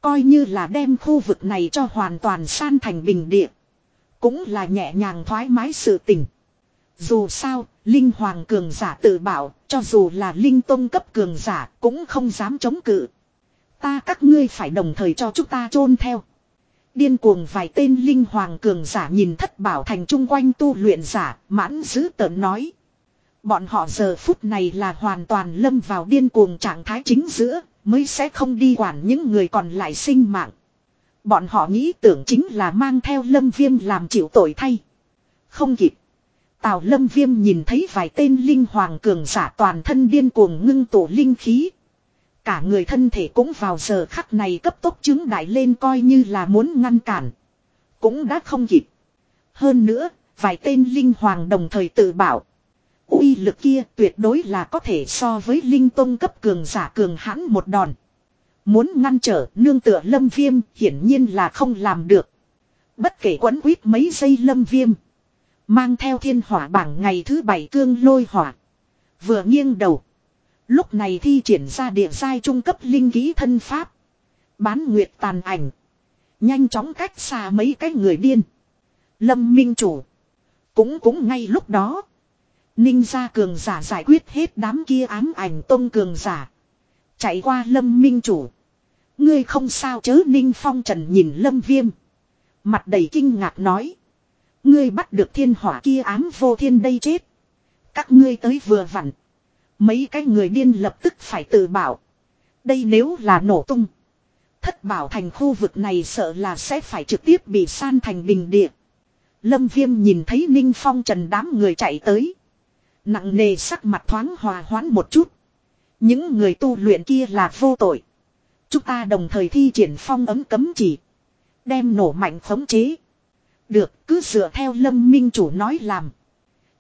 Coi như là đem khu vực này cho hoàn toàn san thành bình địa. Cũng là nhẹ nhàng thoải mái sự tình. Dù sao, Linh Hoàng cường giả tự bảo, cho dù là Linh Tông cấp cường giả cũng không dám chống cự. Ta các ngươi phải đồng thời cho chúng ta chôn theo. Điên cuồng vài tên Linh Hoàng cường giả nhìn thất bảo thành chung quanh tu luyện giả, mãn dữ tợn nói. Bọn họ giờ phút này là hoàn toàn lâm vào điên cuồng trạng thái chính giữa, mới sẽ không đi quản những người còn lại sinh mạng. Bọn họ nghĩ tưởng chính là mang theo lâm viêm làm chịu tội thay. Không kịp. Tào lâm viêm nhìn thấy vài tên linh hoàng cường giả toàn thân điên cuồng ngưng tổ linh khí. Cả người thân thể cũng vào giờ khắc này cấp tốc chứng đại lên coi như là muốn ngăn cản. Cũng đã không kịp. Hơn nữa, vài tên linh hoàng đồng thời tự bảo uy lực kia tuyệt đối là có thể so với linh tông cấp cường giả cường hãn một đòn. Muốn ngăn trở nương tựa lâm viêm hiển nhiên là không làm được. Bất kể quấn quýt mấy giây lâm viêm. Mang theo thiên hỏa bảng ngày thứ bảy cương lôi hỏa. Vừa nghiêng đầu. Lúc này thi triển ra địa giai trung cấp linh ký thân pháp. Bán nguyệt tàn ảnh. Nhanh chóng cách xa mấy cái người điên. Lâm minh chủ. Cũng cũng ngay lúc đó. Ninh gia cường giả giải quyết hết đám kia ám ảnh tông cường giả. Chạy qua lâm minh chủ. Ngươi không sao chớ Ninh Phong Trần nhìn lâm viêm. Mặt đầy kinh ngạc nói. Ngươi bắt được thiên hỏa kia ám vô thiên đây chết. Các ngươi tới vừa vặn. Mấy cái người điên lập tức phải tự bảo. Đây nếu là nổ tung. Thất bảo thành khu vực này sợ là sẽ phải trực tiếp bị san thành bình địa. Lâm viêm nhìn thấy Ninh Phong Trần đám người chạy tới. Nặng nề sắc mặt thoáng hòa hoãn một chút. Những người tu luyện kia là vô tội. Chúng ta đồng thời thi triển phong ấm cấm chỉ. Đem nổ mạnh khống chế. Được, cứ dựa theo lâm minh chủ nói làm.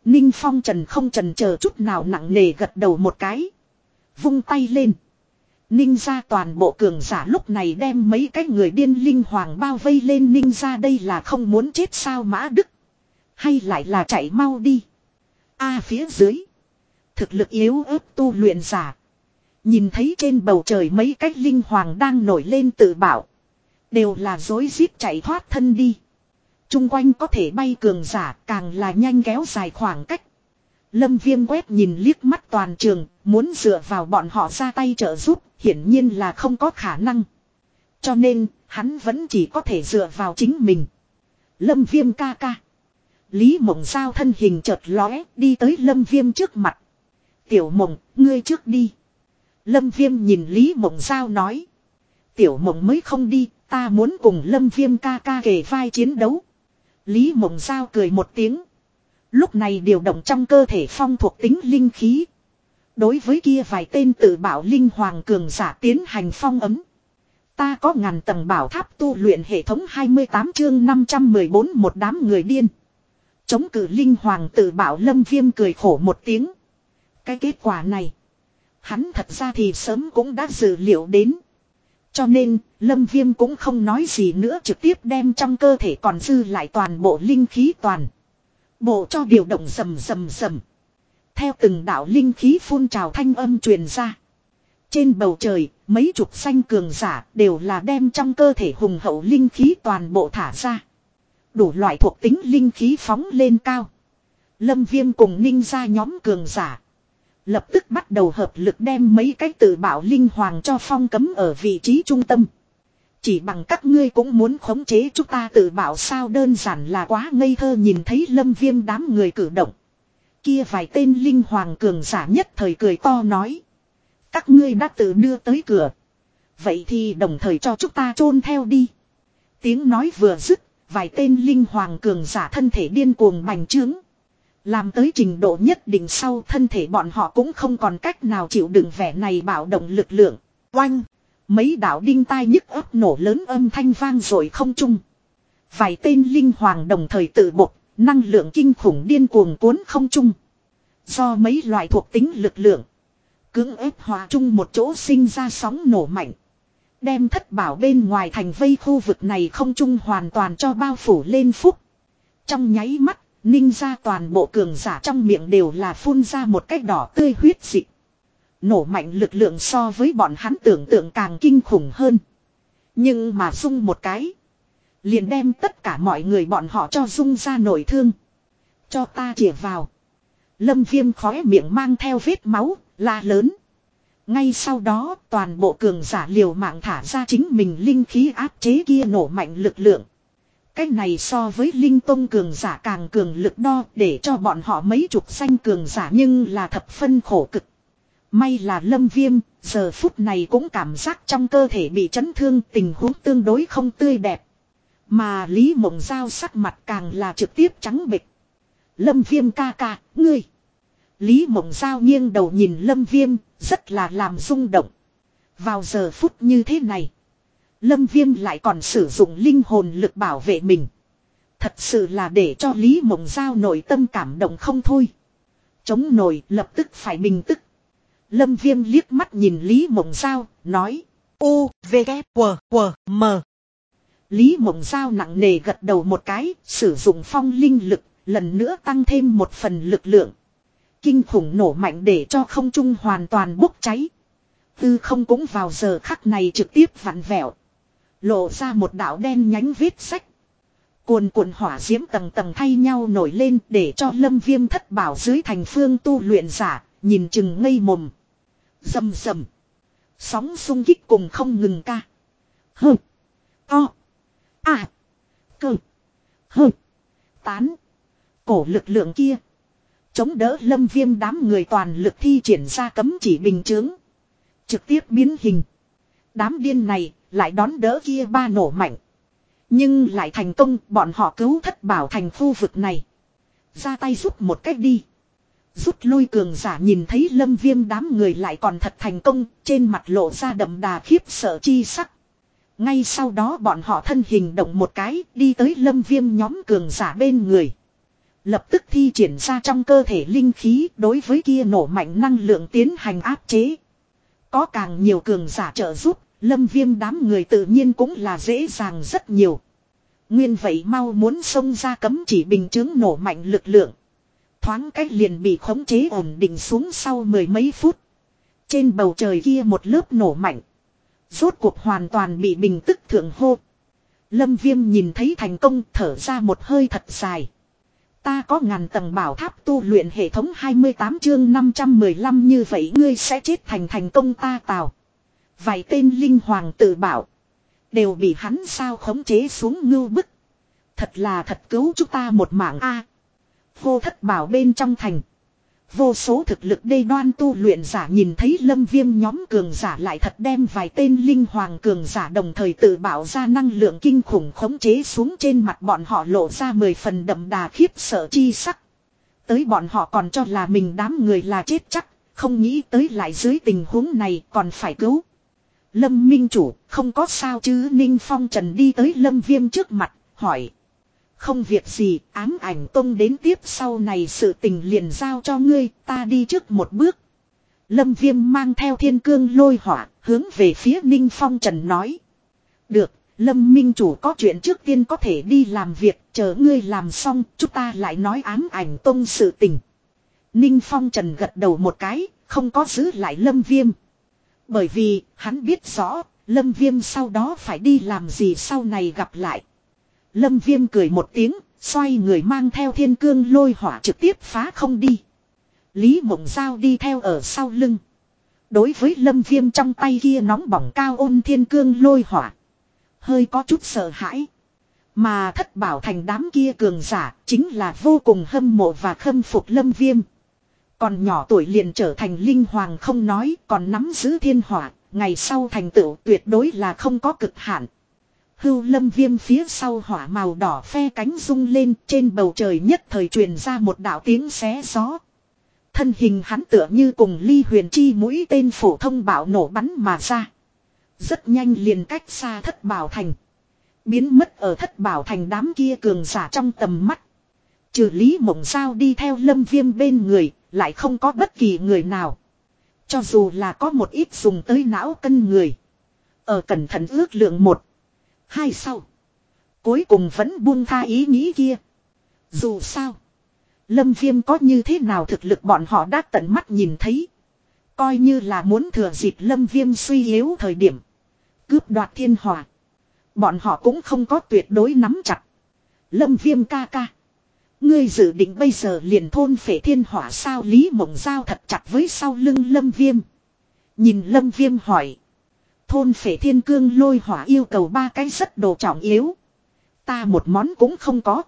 Ninh phong trần không trần chờ chút nào nặng nề gật đầu một cái. Vung tay lên. Ninh ra toàn bộ cường giả lúc này đem mấy cái người điên linh hoàng bao vây lên ninh ra đây là không muốn chết sao mã đức. Hay lại là chạy mau đi. A à, phía dưới. Thực lực yếu ớt tu luyện giả. Nhìn thấy trên bầu trời mấy cách linh hoàng đang nổi lên tự bảo. Đều là dối rít chạy thoát thân đi. Trung quanh có thể bay cường giả càng là nhanh kéo dài khoảng cách. Lâm viêm quét nhìn liếc mắt toàn trường, muốn dựa vào bọn họ ra tay trợ giúp, hiển nhiên là không có khả năng. Cho nên, hắn vẫn chỉ có thể dựa vào chính mình. Lâm viêm ca ca. Lý mộng sao thân hình chợt lóe đi tới lâm viêm trước mặt. Tiểu mộng, ngươi trước đi. Lâm viêm nhìn Lý mộng giao nói. Tiểu mộng mới không đi, ta muốn cùng lâm viêm ca ca kề vai chiến đấu. Lý mộng giao cười một tiếng. Lúc này điều động trong cơ thể phong thuộc tính linh khí. Đối với kia vài tên tự bảo linh hoàng cường giả tiến hành phong ấm. Ta có ngàn tầng bảo tháp tu luyện hệ thống 28 chương 514 một đám người điên. Chống cử linh hoàng tự bảo lâm viêm cười khổ một tiếng. Cái kết quả này. Hắn thật ra thì sớm cũng đã dự liệu đến. Cho nên, lâm viêm cũng không nói gì nữa trực tiếp đem trong cơ thể còn dư lại toàn bộ linh khí toàn. Bộ cho điều động rầm rầm rầm. Theo từng đạo linh khí phun trào thanh âm truyền ra. Trên bầu trời, mấy chục xanh cường giả đều là đem trong cơ thể hùng hậu linh khí toàn bộ thả ra. Đủ loại thuộc tính linh khí phóng lên cao. Lâm viêm cùng ninh ra nhóm cường giả. Lập tức bắt đầu hợp lực đem mấy cái tự bảo linh hoàng cho phong cấm ở vị trí trung tâm. Chỉ bằng các ngươi cũng muốn khống chế chúng ta tự bảo sao đơn giản là quá ngây thơ nhìn thấy lâm viêm đám người cử động. Kia vài tên linh hoàng cường giả nhất thời cười to nói. Các ngươi đã tự đưa tới cửa. Vậy thì đồng thời cho chúng ta chôn theo đi. Tiếng nói vừa dứt, vài tên linh hoàng cường giả thân thể điên cuồng bành trướng. Làm tới trình độ nhất định sau thân thể bọn họ cũng không còn cách nào chịu đựng vẻ này bảo động lực lượng. Oanh! Mấy đạo đinh tai nhức ấp nổ lớn âm thanh vang rồi không chung. Vài tên linh hoàng đồng thời tự bột, năng lượng kinh khủng điên cuồng cuốn không chung. Do mấy loại thuộc tính lực lượng. Cưỡng ép hòa chung một chỗ sinh ra sóng nổ mạnh. Đem thất bảo bên ngoài thành vây khu vực này không chung hoàn toàn cho bao phủ lên phúc. Trong nháy mắt, ninh ra toàn bộ cường giả trong miệng đều là phun ra một cách đỏ tươi huyết dị. Nổ mạnh lực lượng so với bọn hắn tưởng tượng càng kinh khủng hơn. Nhưng mà dung một cái. Liền đem tất cả mọi người bọn họ cho dung ra nổi thương. Cho ta chìa vào. Lâm viêm khóe miệng mang theo vết máu, la lớn. Ngay sau đó toàn bộ cường giả liều mạng thả ra chính mình linh khí áp chế kia nổ mạnh lực lượng. Cái này so với linh tông cường giả càng cường lực đo để cho bọn họ mấy chục xanh cường giả nhưng là thập phân khổ cực. May là lâm viêm, giờ phút này cũng cảm giác trong cơ thể bị chấn thương tình huống tương đối không tươi đẹp. Mà Lý Mộng Giao sắc mặt càng là trực tiếp trắng bịch. Lâm viêm ca ca, ngươi. Lý Mộng Giao nghiêng đầu nhìn Lâm Viêm, rất là làm rung động. Vào giờ phút như thế này, Lâm Viêm lại còn sử dụng linh hồn lực bảo vệ mình. Thật sự là để cho Lý Mộng Giao nội tâm cảm động không thôi. Chống nổi lập tức phải bình tức. Lâm Viêm liếc mắt nhìn Lý Mộng Giao, nói. U, V, K, W, W, M. Lý Mộng Giao nặng nề gật đầu một cái, sử dụng phong linh lực, lần nữa tăng thêm một phần lực lượng. Kinh khủng nổ mạnh để cho không trung hoàn toàn bốc cháy. Tư không cũng vào giờ khắc này trực tiếp vặn vẹo. Lộ ra một đạo đen nhánh vết sách. Cuồn cuộn hỏa diễm tầng tầng thay nhau nổi lên để cho lâm viêm thất bảo dưới thành phương tu luyện giả, nhìn chừng ngây mồm. Dầm dầm. Sóng sung kích cùng không ngừng ca. Hừ. To. À. Cơ. Hừ. Tán. Cổ lực lượng kia. Chống đỡ lâm viêm đám người toàn lực thi triển ra cấm chỉ bình chướng. Trực tiếp biến hình. Đám điên này lại đón đỡ kia ba nổ mạnh. Nhưng lại thành công bọn họ cứu thất bảo thành khu vực này. Ra tay giúp một cách đi. Rút lui cường giả nhìn thấy lâm viêm đám người lại còn thật thành công, trên mặt lộ ra đậm đà khiếp sợ chi sắc. Ngay sau đó bọn họ thân hình động một cái, đi tới lâm viêm nhóm cường giả bên người. Lập tức thi triển ra trong cơ thể linh khí đối với kia nổ mạnh năng lượng tiến hành áp chế. Có càng nhiều cường giả trợ giúp, lâm viêm đám người tự nhiên cũng là dễ dàng rất nhiều. Nguyên vậy mau muốn xông ra cấm chỉ bình chứng nổ mạnh lực lượng. Thoáng cách liền bị khống chế ổn định xuống sau mười mấy phút. Trên bầu trời kia một lớp nổ mạnh. Rốt cuộc hoàn toàn bị bình tức thượng hô. Lâm viêm nhìn thấy thành công thở ra một hơi thật dài. Ta có ngàn tầng bảo tháp tu luyện hệ thống 28 chương 515 như vậy ngươi sẽ chết thành thành công ta tào. Vài tên linh hoàng tự bảo. Đều bị hắn sao khống chế xuống ngưu bức. Thật là thật cứu chúng ta một mạng A. Vô thất bảo bên trong thành. Vô số thực lực đê đoan tu luyện giả nhìn thấy lâm viêm nhóm cường giả lại thật đem vài tên linh hoàng cường giả đồng thời tự bảo ra năng lượng kinh khủng khống chế xuống trên mặt bọn họ lộ ra mười phần đậm đà khiếp sợ chi sắc. Tới bọn họ còn cho là mình đám người là chết chắc, không nghĩ tới lại dưới tình huống này còn phải cứu. Lâm Minh Chủ, không có sao chứ Ninh Phong Trần đi tới Lâm Viêm trước mặt, hỏi. Không việc gì, ám ảnh tông đến tiếp sau này sự tình liền giao cho ngươi, ta đi trước một bước. Lâm Viêm mang theo thiên cương lôi hỏa, hướng về phía Ninh Phong Trần nói. Được, Lâm Minh Chủ có chuyện trước tiên có thể đi làm việc, chờ ngươi làm xong, chúng ta lại nói ám ảnh tông sự tình. Ninh Phong Trần gật đầu một cái, không có giữ lại Lâm Viêm. Bởi vì, hắn biết rõ, Lâm Viêm sau đó phải đi làm gì sau này gặp lại. Lâm Viêm cười một tiếng, xoay người mang theo thiên cương lôi hỏa trực tiếp phá không đi. Lý Mộng Giao đi theo ở sau lưng. Đối với lâm viêm trong tay kia nóng bỏng cao ôn thiên cương lôi hỏa. Hơi có chút sợ hãi. Mà thất bảo thành đám kia cường giả chính là vô cùng hâm mộ và khâm phục lâm viêm. Còn nhỏ tuổi liền trở thành linh hoàng không nói còn nắm giữ thiên hỏa, ngày sau thành tựu tuyệt đối là không có cực hạn. Hưu lâm viêm phía sau hỏa màu đỏ phe cánh rung lên trên bầu trời nhất thời truyền ra một đạo tiếng xé gió. Thân hình hắn tựa như cùng ly huyền chi mũi tên phổ thông bạo nổ bắn mà ra. Rất nhanh liền cách xa thất bảo thành. Biến mất ở thất bảo thành đám kia cường giả trong tầm mắt. Trừ Lý Mộng sao đi theo lâm viêm bên người, lại không có bất kỳ người nào. Cho dù là có một ít dùng tới não cân người. Ở cẩn thận ước lượng một. Hai sau. Cuối cùng vẫn buông tha ý nghĩ kia. Dù sao. Lâm viêm có như thế nào thực lực bọn họ đã tận mắt nhìn thấy. Coi như là muốn thừa dịp lâm viêm suy yếu thời điểm. Cướp đoạt thiên hòa. Bọn họ cũng không có tuyệt đối nắm chặt. Lâm viêm ca ca. Ngươi dự định bây giờ liền thôn phệ thiên hỏa sao Lý Mộng Giao thật chặt với sau lưng lâm viêm. Nhìn lâm viêm hỏi. Thôn phể thiên cương lôi hỏa yêu cầu ba cái rất đồ trọng yếu. Ta một món cũng không có.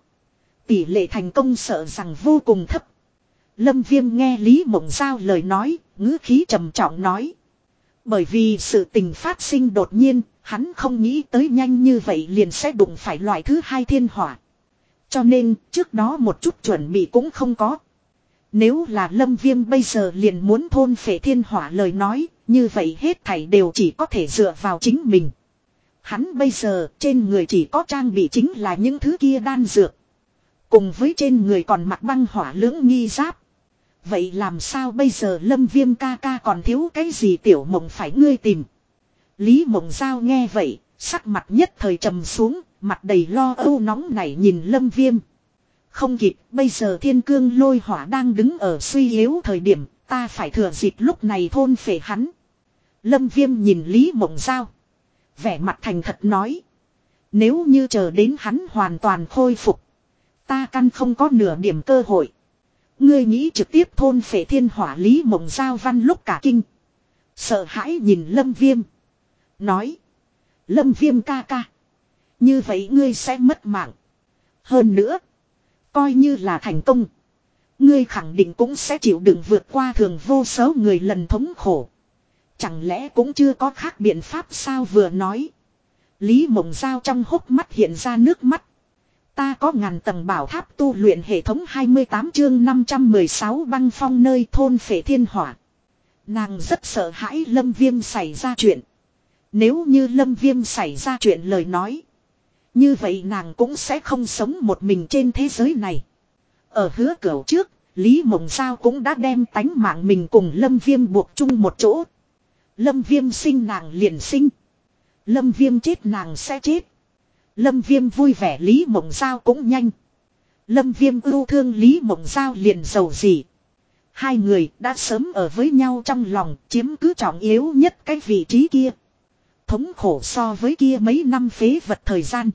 Tỷ lệ thành công sợ rằng vô cùng thấp. Lâm viêm nghe Lý Mộng Giao lời nói, ngữ khí trầm trọng nói. Bởi vì sự tình phát sinh đột nhiên, hắn không nghĩ tới nhanh như vậy liền sẽ đụng phải loại thứ hai thiên hỏa. Cho nên, trước đó một chút chuẩn bị cũng không có. Nếu là lâm viêm bây giờ liền muốn thôn phệ thiên hỏa lời nói, như vậy hết thảy đều chỉ có thể dựa vào chính mình. Hắn bây giờ trên người chỉ có trang bị chính là những thứ kia đan dược. Cùng với trên người còn mặc băng hỏa lưỡng nghi giáp. Vậy làm sao bây giờ lâm viêm ca ca còn thiếu cái gì tiểu mộng phải ngươi tìm. Lý mộng giao nghe vậy, sắc mặt nhất thời trầm xuống, mặt đầy lo âu nóng nảy nhìn lâm viêm. Không kịp, bây giờ thiên cương lôi hỏa đang đứng ở suy yếu thời điểm, ta phải thừa dịp lúc này thôn phệ hắn. Lâm viêm nhìn Lý Mộng Giao. Vẻ mặt thành thật nói. Nếu như chờ đến hắn hoàn toàn khôi phục. Ta căn không có nửa điểm cơ hội. Ngươi nghĩ trực tiếp thôn phệ thiên hỏa Lý Mộng Giao văn lúc cả kinh. Sợ hãi nhìn Lâm Viêm. Nói. Lâm Viêm ca ca. Như vậy ngươi sẽ mất mạng. Hơn nữa. Coi như là thành công. Ngươi khẳng định cũng sẽ chịu đựng vượt qua thường vô số người lần thống khổ. Chẳng lẽ cũng chưa có khác biện pháp sao vừa nói. Lý mộng giao trong hốc mắt hiện ra nước mắt. Ta có ngàn tầng bảo tháp tu luyện hệ thống 28 chương 516 băng phong nơi thôn phệ thiên hỏa. Nàng rất sợ hãi lâm viêm xảy ra chuyện. Nếu như lâm viêm xảy ra chuyện lời nói. Như vậy nàng cũng sẽ không sống một mình trên thế giới này. Ở hứa cửa trước, Lý Mộng Giao cũng đã đem tánh mạng mình cùng Lâm Viêm buộc chung một chỗ. Lâm Viêm sinh nàng liền sinh. Lâm Viêm chết nàng sẽ chết. Lâm Viêm vui vẻ Lý Mộng Giao cũng nhanh. Lâm Viêm ưu thương Lý Mộng Giao liền giàu gì. Hai người đã sớm ở với nhau trong lòng chiếm cứ trọng yếu nhất cái vị trí kia. Thống khổ so với kia mấy năm phế vật thời gian.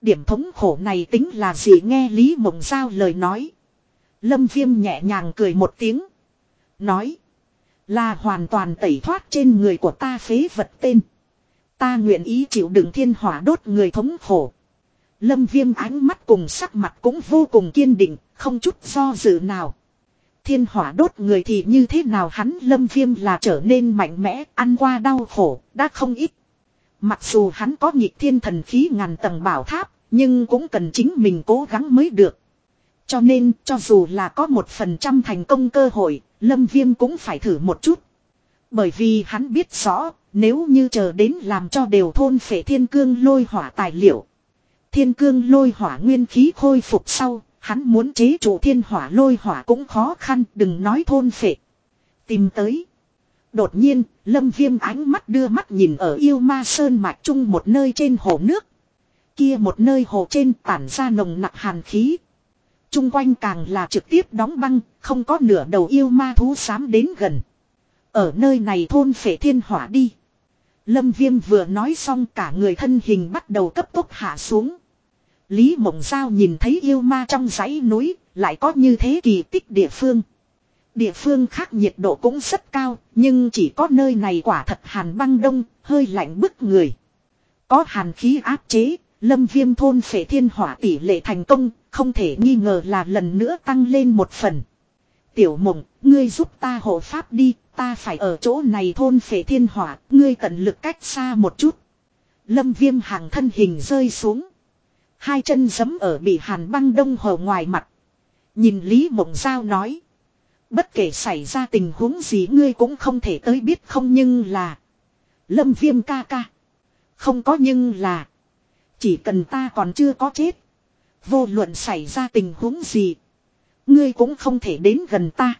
Điểm thống khổ này tính là gì nghe Lý Mộng Giao lời nói. Lâm Viêm nhẹ nhàng cười một tiếng. Nói. Là hoàn toàn tẩy thoát trên người của ta phế vật tên. Ta nguyện ý chịu đựng thiên hỏa đốt người thống khổ. Lâm Viêm ánh mắt cùng sắc mặt cũng vô cùng kiên định, không chút do dự nào. Thiên hỏa đốt người thì như thế nào hắn Lâm Viêm là trở nên mạnh mẽ, ăn qua đau khổ, đã không ít. Mặc dù hắn có nhịp thiên thần khí ngàn tầng bảo tháp, nhưng cũng cần chính mình cố gắng mới được. Cho nên, cho dù là có một phần trăm thành công cơ hội, Lâm Viêm cũng phải thử một chút. Bởi vì hắn biết rõ, nếu như chờ đến làm cho đều thôn phệ thiên cương lôi hỏa tài liệu. Thiên cương lôi hỏa nguyên khí khôi phục sau, hắn muốn chế chủ thiên hỏa lôi hỏa cũng khó khăn, đừng nói thôn phệ. Tìm tới. Đột nhiên, Lâm Viêm ánh mắt đưa mắt nhìn ở yêu ma sơn mạch trung một nơi trên hồ nước. Kia một nơi hồ trên tản ra nồng nặc hàn khí. Trung quanh càng là trực tiếp đóng băng, không có nửa đầu yêu ma thú dám đến gần. Ở nơi này thôn phệ thiên hỏa đi. Lâm Viêm vừa nói xong cả người thân hình bắt đầu cấp tốc hạ xuống. Lý Mộng Giao nhìn thấy yêu ma trong dãy núi, lại có như thế kỳ tích địa phương. Địa phương khác nhiệt độ cũng rất cao, nhưng chỉ có nơi này quả thật hàn băng đông, hơi lạnh bức người. Có hàn khí áp chế, lâm viêm thôn phệ thiên hỏa tỷ lệ thành công, không thể nghi ngờ là lần nữa tăng lên một phần. Tiểu mộng, ngươi giúp ta hộ pháp đi, ta phải ở chỗ này thôn phệ thiên hỏa, ngươi tận lực cách xa một chút. Lâm viêm hàng thân hình rơi xuống. Hai chân giấm ở bị hàn băng đông hồ ngoài mặt. Nhìn Lý Mộng Giao nói. Bất kể xảy ra tình huống gì ngươi cũng không thể tới biết không nhưng là. Lâm viêm ca ca. Không có nhưng là. Chỉ cần ta còn chưa có chết. Vô luận xảy ra tình huống gì. Ngươi cũng không thể đến gần ta.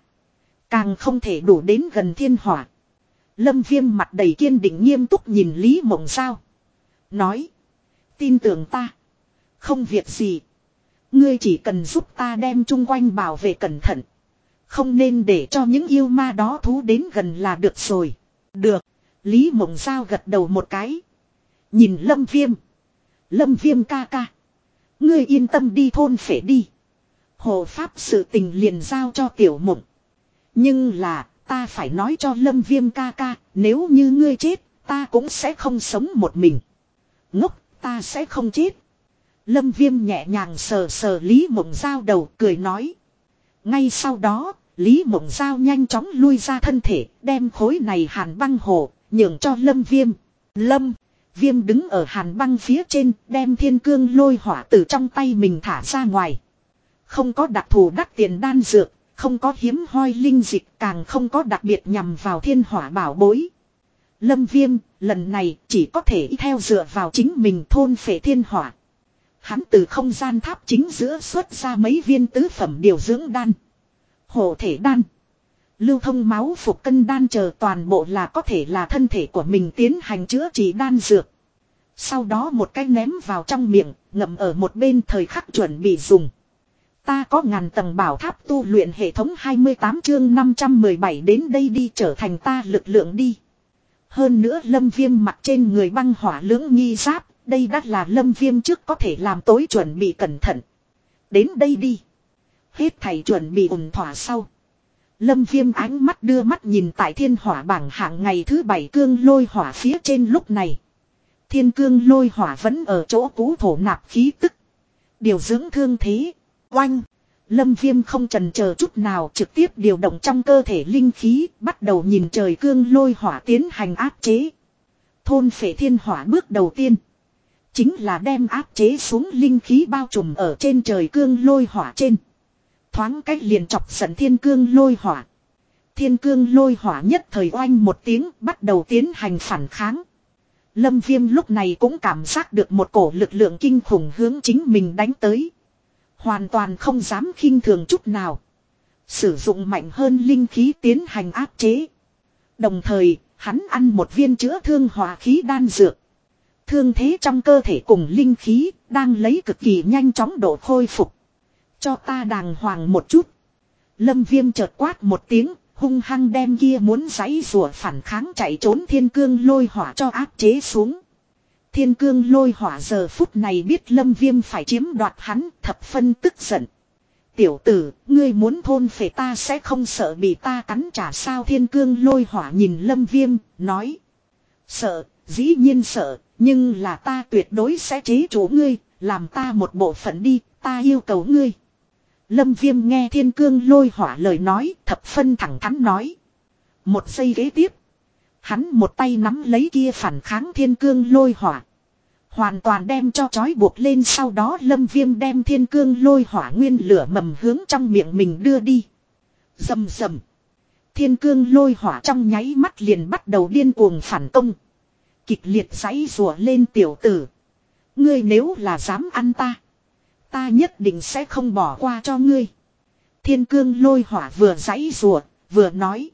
Càng không thể đủ đến gần thiên hỏa. Lâm viêm mặt đầy kiên định nghiêm túc nhìn Lý Mộng Giao. Nói. Tin tưởng ta. Không việc gì. Ngươi chỉ cần giúp ta đem chung quanh bảo vệ cẩn thận. Không nên để cho những yêu ma đó thú đến gần là được rồi. Được. Lý Mộng Giao gật đầu một cái. Nhìn Lâm Viêm. Lâm Viêm ca ca. Ngươi yên tâm đi thôn phể đi. Hồ Pháp sự tình liền giao cho tiểu mộng. Nhưng là, ta phải nói cho Lâm Viêm ca ca, nếu như ngươi chết, ta cũng sẽ không sống một mình. Ngốc, ta sẽ không chết. Lâm Viêm nhẹ nhàng sờ sờ Lý Mộng Giao đầu cười nói. Ngay sau đó, Lý Mộng Giao nhanh chóng lui ra thân thể, đem khối này hàn băng hồ, nhường cho Lâm Viêm. Lâm, Viêm đứng ở hàn băng phía trên, đem thiên cương lôi hỏa từ trong tay mình thả ra ngoài. Không có đặc thù đắc tiền đan dược, không có hiếm hoi linh dịch, càng không có đặc biệt nhằm vào thiên hỏa bảo bối. Lâm Viêm, lần này chỉ có thể theo dựa vào chính mình thôn phệ thiên hỏa. Hắn từ không gian tháp chính giữa xuất ra mấy viên tứ phẩm điều dưỡng đan. Hộ thể đan. Lưu thông máu phục cân đan chờ toàn bộ là có thể là thân thể của mình tiến hành chữa trị đan dược. Sau đó một cái ném vào trong miệng, ngậm ở một bên thời khắc chuẩn bị dùng. Ta có ngàn tầng bảo tháp tu luyện hệ thống 28 chương 517 đến đây đi trở thành ta lực lượng đi. Hơn nữa lâm viêm mặt trên người băng hỏa lưỡng nghi giáp, đây đã là lâm viêm trước có thể làm tối chuẩn bị cẩn thận. Đến đây đi. Hết thầy chuẩn bị ủng thỏa sau. Lâm viêm ánh mắt đưa mắt nhìn tại thiên hỏa bảng hạng ngày thứ bảy cương lôi hỏa phía trên lúc này. Thiên cương lôi hỏa vẫn ở chỗ cũ thổ nạp khí tức. Điều dưỡng thương thế. Oanh. Lâm viêm không trần chờ chút nào trực tiếp điều động trong cơ thể linh khí, bắt đầu nhìn trời cương lôi hỏa tiến hành áp chế. Thôn phệ thiên hỏa bước đầu tiên. Chính là đem áp chế xuống linh khí bao trùm ở trên trời cương lôi hỏa trên. Thoáng cách liền chọc giận thiên cương lôi hỏa. Thiên cương lôi hỏa nhất thời oanh một tiếng bắt đầu tiến hành phản kháng. Lâm viêm lúc này cũng cảm giác được một cổ lực lượng kinh khủng hướng chính mình đánh tới. Hoàn toàn không dám khinh thường chút nào. Sử dụng mạnh hơn linh khí tiến hành áp chế. Đồng thời, hắn ăn một viên chữa thương hỏa khí đan dược. Thương thế trong cơ thể cùng linh khí đang lấy cực kỳ nhanh chóng độ khôi phục. Cho ta đàng hoàng một chút. Lâm viêm chợt quát một tiếng, hung hăng đem kia muốn giấy rùa phản kháng chạy trốn thiên cương lôi hỏa cho áp chế xuống. Thiên cương lôi hỏa giờ phút này biết lâm viêm phải chiếm đoạt hắn thập phân tức giận. Tiểu tử, ngươi muốn thôn phệ ta sẽ không sợ bị ta cắn trả sao thiên cương lôi hỏa nhìn lâm viêm, nói. Sợ, dĩ nhiên sợ, nhưng là ta tuyệt đối sẽ chế chủ ngươi, làm ta một bộ phận đi, ta yêu cầu ngươi. Lâm viêm nghe thiên cương lôi hỏa lời nói, thập phân thẳng thắn nói. Một giây ghế tiếp. Hắn một tay nắm lấy kia phản kháng thiên cương lôi hỏa. Hoàn toàn đem cho chói buộc lên sau đó lâm viêm đem thiên cương lôi hỏa nguyên lửa mầm hướng trong miệng mình đưa đi. Dầm dầm. Thiên cương lôi hỏa trong nháy mắt liền bắt đầu điên cuồng phản công. Kịch liệt giãy rùa lên tiểu tử. Ngươi nếu là dám ăn ta. Ta nhất định sẽ không bỏ qua cho ngươi. Thiên cương lôi hỏa vừa giãy rùa, vừa nói.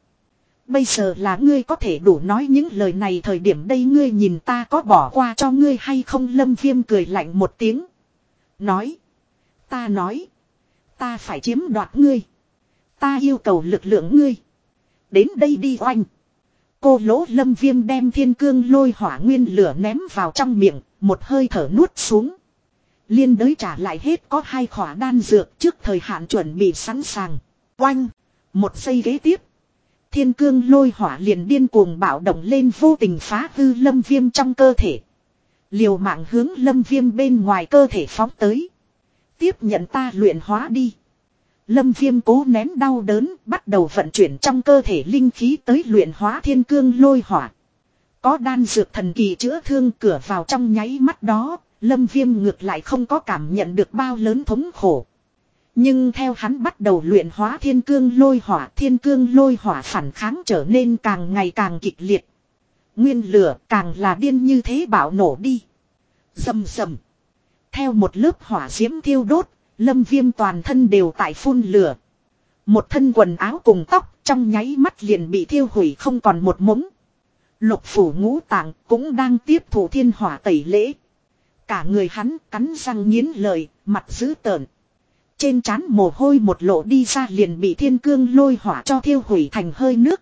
Bây giờ là ngươi có thể đủ nói những lời này thời điểm đây ngươi nhìn ta có bỏ qua cho ngươi hay không lâm viêm cười lạnh một tiếng. Nói. Ta nói. Ta phải chiếm đoạt ngươi. Ta yêu cầu lực lượng ngươi. Đến đây đi oanh. Cô lỗ lâm viêm đem thiên cương lôi hỏa nguyên lửa ném vào trong miệng, một hơi thở nuốt xuống. Liên đới trả lại hết có hai khỏa đan dược trước thời hạn chuẩn bị sẵn sàng. Oanh! Một giây ghế tiếp. Thiên cương lôi hỏa liền điên cuồng bạo động lên vô tình phá hư lâm viêm trong cơ thể. Liều mạng hướng lâm viêm bên ngoài cơ thể phóng tới. Tiếp nhận ta luyện hóa đi. Lâm viêm cố nén đau đớn bắt đầu vận chuyển trong cơ thể linh khí tới luyện hóa thiên cương lôi hỏa. Có đan dược thần kỳ chữa thương cửa vào trong nháy mắt đó, lâm viêm ngược lại không có cảm nhận được bao lớn thống khổ. Nhưng theo hắn bắt đầu luyện hóa thiên cương lôi hỏa, thiên cương lôi hỏa phản kháng trở nên càng ngày càng kịch liệt. Nguyên lửa càng là điên như thế bạo nổ đi. Dầm dầm. Theo một lớp hỏa diễm thiêu đốt, lâm viêm toàn thân đều tại phun lửa. Một thân quần áo cùng tóc trong nháy mắt liền bị thiêu hủy không còn một mống. Lục phủ ngũ tạng cũng đang tiếp thủ thiên hỏa tẩy lễ. Cả người hắn cắn răng nghiến lời, mặt dữ tợn. Trên trán mồ hôi một lộ đi ra liền bị thiên cương lôi hỏa cho thiêu hủy thành hơi nước.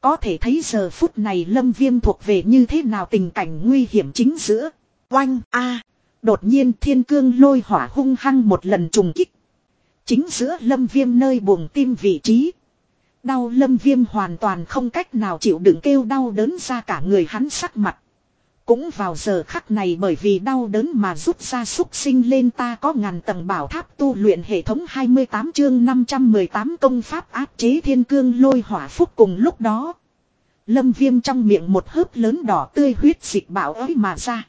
Có thể thấy giờ phút này lâm viêm thuộc về như thế nào tình cảnh nguy hiểm chính giữa. Oanh a Đột nhiên thiên cương lôi hỏa hung hăng một lần trùng kích. Chính giữa lâm viêm nơi buồng tim vị trí. Đau lâm viêm hoàn toàn không cách nào chịu đựng kêu đau đớn ra cả người hắn sắc mặt. Cũng vào giờ khắc này bởi vì đau đớn mà rút ra xúc sinh lên ta có ngàn tầng bảo tháp tu luyện hệ thống 28 chương 518 công pháp áp chế thiên cương lôi hỏa phúc cùng lúc đó. Lâm viêm trong miệng một hớp lớn đỏ tươi huyết dịch bảo ấy mà ra.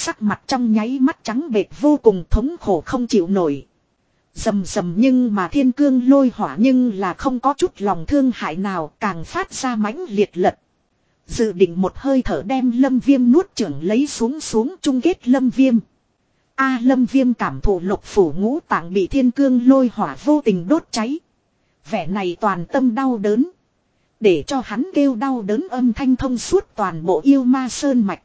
Sắc mặt trong nháy mắt trắng bệt vô cùng thống khổ không chịu nổi. Dầm dầm nhưng mà thiên cương lôi hỏa nhưng là không có chút lòng thương hại nào, càng phát ra mãnh liệt lật. Dự định một hơi thở đem lâm viêm nuốt trưởng lấy xuống xuống chung kết lâm viêm. A lâm viêm cảm thụ lục phủ ngũ tạng bị thiên cương lôi hỏa vô tình đốt cháy. Vẻ này toàn tâm đau đớn. Để cho hắn kêu đau đớn âm thanh thông suốt toàn bộ yêu ma sơn mạch.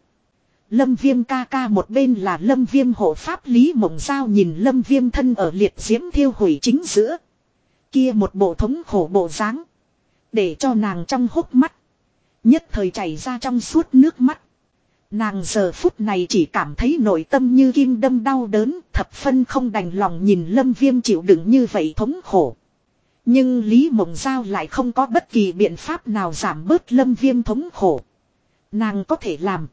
Lâm viêm ca ca một bên là lâm viêm hộ pháp lý mộng giao nhìn lâm viêm thân ở liệt diễm thiêu hủy chính giữa. Kia một bộ thống khổ bộ dáng Để cho nàng trong hốc mắt. Nhất thời chảy ra trong suốt nước mắt. Nàng giờ phút này chỉ cảm thấy nội tâm như kim đâm đau đớn, thập phân không đành lòng nhìn lâm viêm chịu đựng như vậy thống khổ. Nhưng Lý Mộng Giao lại không có bất kỳ biện pháp nào giảm bớt lâm viêm thống khổ. Nàng có thể làm.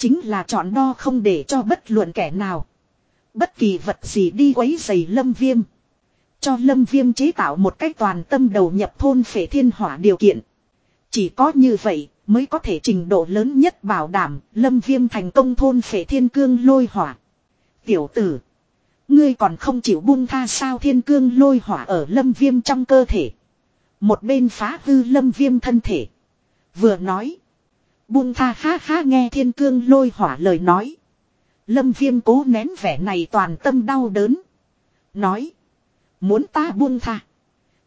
Chính là chọn đo không để cho bất luận kẻ nào. Bất kỳ vật gì đi quấy giày lâm viêm. Cho lâm viêm chế tạo một cách toàn tâm đầu nhập thôn phệ thiên hỏa điều kiện. Chỉ có như vậy mới có thể trình độ lớn nhất bảo đảm lâm viêm thành công thôn phệ thiên cương lôi hỏa. Tiểu tử. Ngươi còn không chịu buông tha sao thiên cương lôi hỏa ở lâm viêm trong cơ thể. Một bên phá hư lâm viêm thân thể. Vừa nói. Buông tha ha ha nghe thiên cương lôi hỏa lời nói. Lâm viêm cố nén vẻ này toàn tâm đau đớn. Nói. Muốn ta buông tha.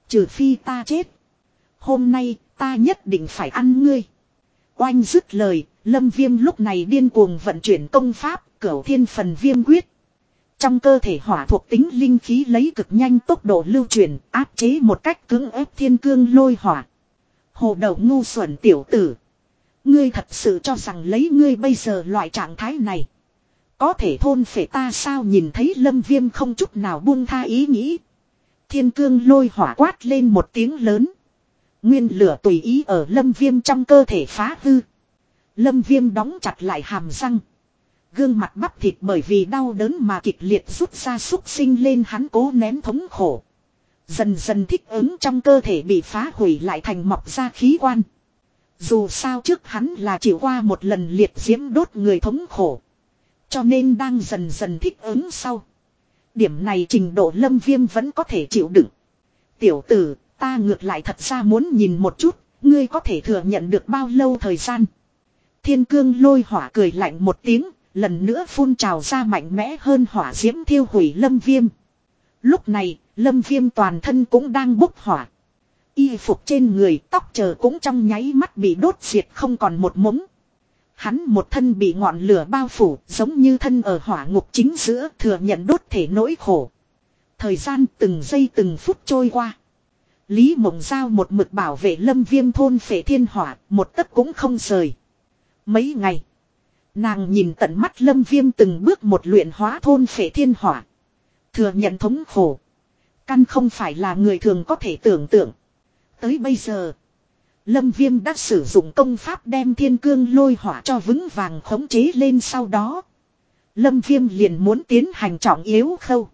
Trừ phi ta chết. Hôm nay, ta nhất định phải ăn ngươi. Oanh dứt lời. Lâm viêm lúc này điên cuồng vận chuyển công pháp. Cửu thiên phần viêm quyết. Trong cơ thể hỏa thuộc tính linh khí lấy cực nhanh tốc độ lưu truyền, áp chế một cách cứng ép thiên cương lôi hỏa. Hồ đầu ngu xuẩn tiểu tử. Ngươi thật sự cho rằng lấy ngươi bây giờ loại trạng thái này. Có thể thôn phệ ta sao nhìn thấy lâm viêm không chút nào buông tha ý nghĩ. Thiên cương lôi hỏa quát lên một tiếng lớn. Nguyên lửa tùy ý ở lâm viêm trong cơ thể phá hư. Lâm viêm đóng chặt lại hàm răng. Gương mặt bắp thịt bởi vì đau đớn mà kịch liệt rút ra xúc sinh lên hắn cố nén thống khổ. Dần dần thích ứng trong cơ thể bị phá hủy lại thành mọc ra khí quan. Dù sao trước hắn là chịu qua một lần liệt diễm đốt người thống khổ. Cho nên đang dần dần thích ứng sau. Điểm này trình độ lâm viêm vẫn có thể chịu đựng. Tiểu tử, ta ngược lại thật ra muốn nhìn một chút, ngươi có thể thừa nhận được bao lâu thời gian. Thiên cương lôi hỏa cười lạnh một tiếng, lần nữa phun trào ra mạnh mẽ hơn hỏa diễm thiêu hủy lâm viêm. Lúc này, lâm viêm toàn thân cũng đang bốc hỏa. Y phục trên người, tóc chờ cũng trong nháy mắt bị đốt diệt không còn một mống. Hắn một thân bị ngọn lửa bao phủ, giống như thân ở hỏa ngục chính giữa, thừa nhận đốt thể nỗi khổ. Thời gian từng giây từng phút trôi qua. Lý mộng giao một mực bảo vệ lâm viêm thôn phệ thiên hỏa, một tấc cũng không rời. Mấy ngày. Nàng nhìn tận mắt lâm viêm từng bước một luyện hóa thôn phệ thiên hỏa. Thừa nhận thống khổ. Căn không phải là người thường có thể tưởng tượng. Tới bây giờ. Lâm Viêm đã sử dụng công pháp đem thiên cương lôi hỏa cho vững vàng khống chế lên sau đó. Lâm Viêm liền muốn tiến hành trọng yếu khâu.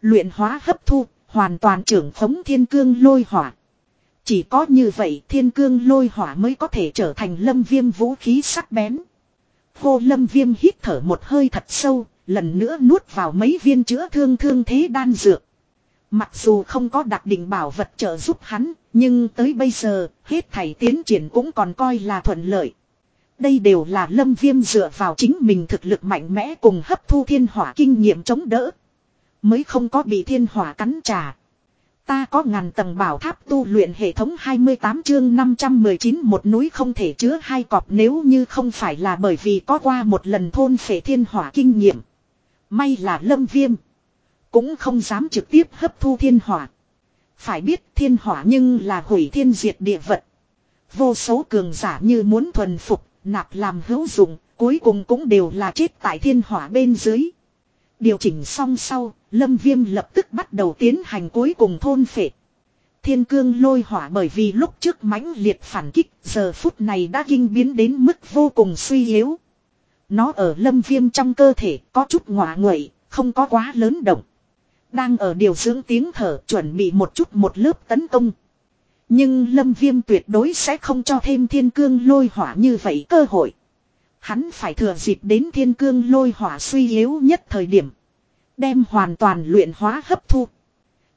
Luyện hóa hấp thu, hoàn toàn trưởng khống thiên cương lôi hỏa. Chỉ có như vậy thiên cương lôi hỏa mới có thể trở thành lâm viêm vũ khí sắc bén. Khô lâm viêm hít thở một hơi thật sâu, lần nữa nuốt vào mấy viên chữa thương thương thế đan dược. Mặc dù không có đặc định bảo vật trợ giúp hắn, nhưng tới bây giờ, hết thảy tiến triển cũng còn coi là thuận lợi. Đây đều là lâm viêm dựa vào chính mình thực lực mạnh mẽ cùng hấp thu thiên hỏa kinh nghiệm chống đỡ. Mới không có bị thiên hỏa cắn trả. Ta có ngàn tầng bảo tháp tu luyện hệ thống 28 chương 519 một núi không thể chứa hai cọp nếu như không phải là bởi vì có qua một lần thôn phệ thiên hỏa kinh nghiệm. May là lâm viêm. Cũng không dám trực tiếp hấp thu thiên hỏa. Phải biết thiên hỏa nhưng là hủy thiên diệt địa vật. Vô số cường giả như muốn thuần phục, nạp làm hữu dụng, cuối cùng cũng đều là chết tại thiên hỏa bên dưới. Điều chỉnh xong sau, Lâm Viêm lập tức bắt đầu tiến hành cuối cùng thôn phệ. Thiên cương lôi hỏa bởi vì lúc trước mãnh liệt phản kích, giờ phút này đã kinh biến đến mức vô cùng suy yếu. Nó ở lâm viêm trong cơ thể có chút ngọa nguậy, không có quá lớn động. Đang ở điều dưỡng tiếng thở chuẩn bị một chút một lớp tấn công. Nhưng lâm viêm tuyệt đối sẽ không cho thêm thiên cương lôi hỏa như vậy cơ hội. Hắn phải thừa dịp đến thiên cương lôi hỏa suy yếu nhất thời điểm. Đem hoàn toàn luyện hóa hấp thu.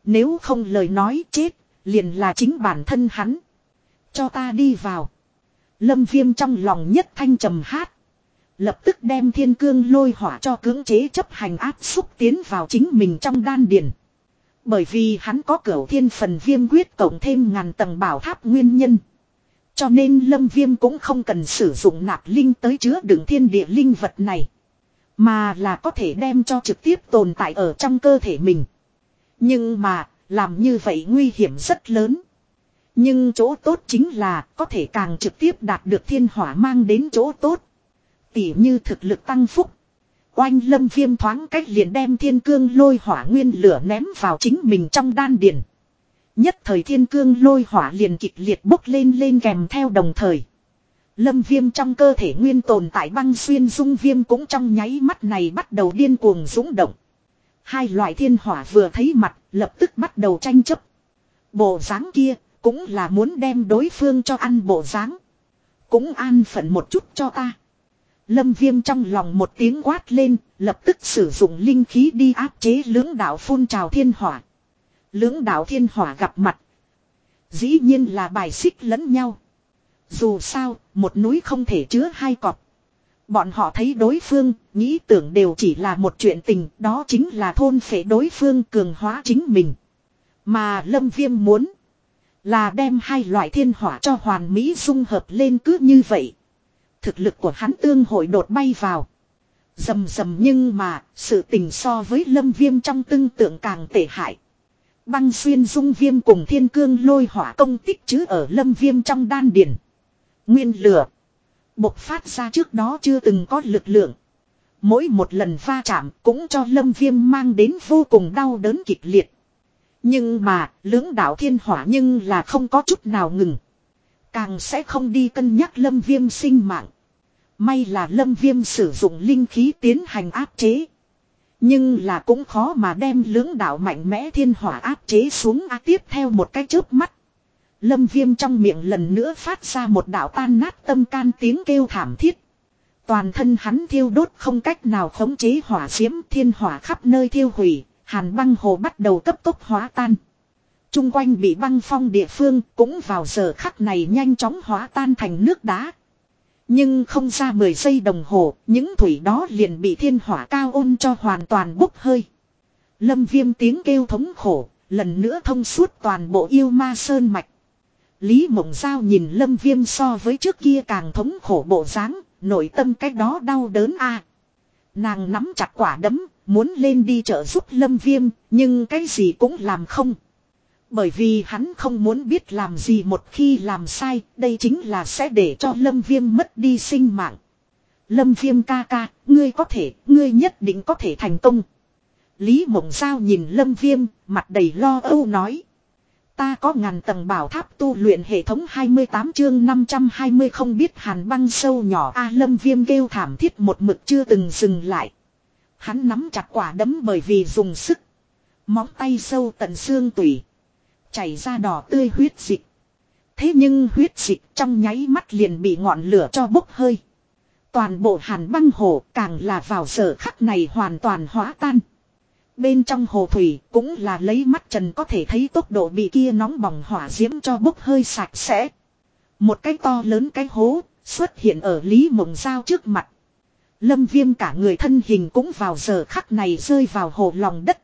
Nếu không lời nói chết, liền là chính bản thân hắn. Cho ta đi vào. Lâm viêm trong lòng nhất thanh trầm hát. Lập tức đem thiên cương lôi hỏa cho cưỡng chế chấp hành áp xúc tiến vào chính mình trong đan điền. Bởi vì hắn có cửu thiên phần viêm quyết cộng thêm ngàn tầng bảo tháp nguyên nhân. Cho nên lâm viêm cũng không cần sử dụng nạp linh tới chứa đựng thiên địa linh vật này. Mà là có thể đem cho trực tiếp tồn tại ở trong cơ thể mình. Nhưng mà, làm như vậy nguy hiểm rất lớn. Nhưng chỗ tốt chính là có thể càng trực tiếp đạt được thiên hỏa mang đến chỗ tốt. Tỉ như thực lực tăng phúc. Oanh lâm viêm thoáng cách liền đem thiên cương lôi hỏa nguyên lửa ném vào chính mình trong đan điền. Nhất thời thiên cương lôi hỏa liền kịch liệt bốc lên lên kèm theo đồng thời. Lâm viêm trong cơ thể nguyên tồn tại băng xuyên dung viêm cũng trong nháy mắt này bắt đầu điên cuồng dũng động. Hai loại thiên hỏa vừa thấy mặt, lập tức bắt đầu tranh chấp. Bộ dáng kia cũng là muốn đem đối phương cho ăn bộ dáng. Cũng an phận một chút cho ta. Lâm viêm trong lòng một tiếng quát lên, lập tức sử dụng linh khí đi áp chế lưỡng đạo phun trào thiên hỏa. Lưỡng đạo thiên hỏa gặp mặt. Dĩ nhiên là bài xích lẫn nhau. Dù sao, một núi không thể chứa hai cọp. Bọn họ thấy đối phương, nghĩ tưởng đều chỉ là một chuyện tình, đó chính là thôn phệ đối phương cường hóa chính mình. Mà Lâm Viêm muốn là đem hai loại thiên hỏa cho hoàn mỹ dung hợp lên cứ như vậy. Thực lực của hắn tương hội đột bay vào. Dầm dầm nhưng mà, sự tình so với lâm viêm trong tương tượng càng tệ hại. Băng xuyên dung viêm cùng thiên cương lôi hỏa công tích chứ ở lâm viêm trong đan điển. Nguyên lửa. Bộc phát ra trước đó chưa từng có lực lượng. Mỗi một lần va chạm cũng cho lâm viêm mang đến vô cùng đau đớn kịch liệt. Nhưng mà, lưỡng đạo thiên hỏa nhưng là không có chút nào ngừng. Càng sẽ không đi cân nhắc lâm viêm sinh mạng. May là lâm viêm sử dụng linh khí tiến hành áp chế. Nhưng là cũng khó mà đem lưỡng đạo mạnh mẽ thiên hỏa áp chế xuống a tiếp theo một cái chớp mắt. Lâm viêm trong miệng lần nữa phát ra một đạo tan nát tâm can tiếng kêu thảm thiết. Toàn thân hắn thiêu đốt không cách nào khống chế hỏa diễm thiên hỏa khắp nơi thiêu hủy, hàn băng hồ bắt đầu cấp tốc hóa tan. Trung quanh bị băng phong địa phương cũng vào giờ khắc này nhanh chóng hóa tan thành nước đá. Nhưng không ra 10 giây đồng hồ, những thủy đó liền bị thiên hỏa cao ôn cho hoàn toàn bốc hơi. Lâm viêm tiếng kêu thống khổ, lần nữa thông suốt toàn bộ yêu ma sơn mạch. Lý Mộng Giao nhìn Lâm Viêm so với trước kia càng thống khổ bộ dáng, nội tâm cách đó đau đớn a Nàng nắm chặt quả đấm, muốn lên đi trợ giúp Lâm Viêm, nhưng cái gì cũng làm không. Bởi vì hắn không muốn biết làm gì một khi làm sai, đây chính là sẽ để cho Lâm Viêm mất đi sinh mạng. Lâm Viêm ca ca, ngươi có thể, ngươi nhất định có thể thành công. Lý Mộng Giao nhìn Lâm Viêm, mặt đầy lo âu nói. Ta có ngàn tầng bảo tháp tu luyện hệ thống 28 chương 520 không biết hàn băng sâu nhỏ A lâm viêm kêu thảm thiết một mực chưa từng dừng lại. Hắn nắm chặt quả đấm bởi vì dùng sức. Móng tay sâu tận xương tủy. Chảy ra đỏ tươi huyết dịch. Thế nhưng huyết dịch trong nháy mắt liền bị ngọn lửa cho bốc hơi. Toàn bộ hàn băng hồ càng là vào giờ khắc này hoàn toàn hóa tan. Bên trong hồ thủy cũng là lấy mắt trần có thể thấy tốc độ bị kia nóng bỏng hỏa diễm cho bốc hơi sạch sẽ. Một cái to lớn cái hố xuất hiện ở Lý Mộng Giao trước mặt. Lâm viêm cả người thân hình cũng vào giờ khắc này rơi vào hồ lòng đất.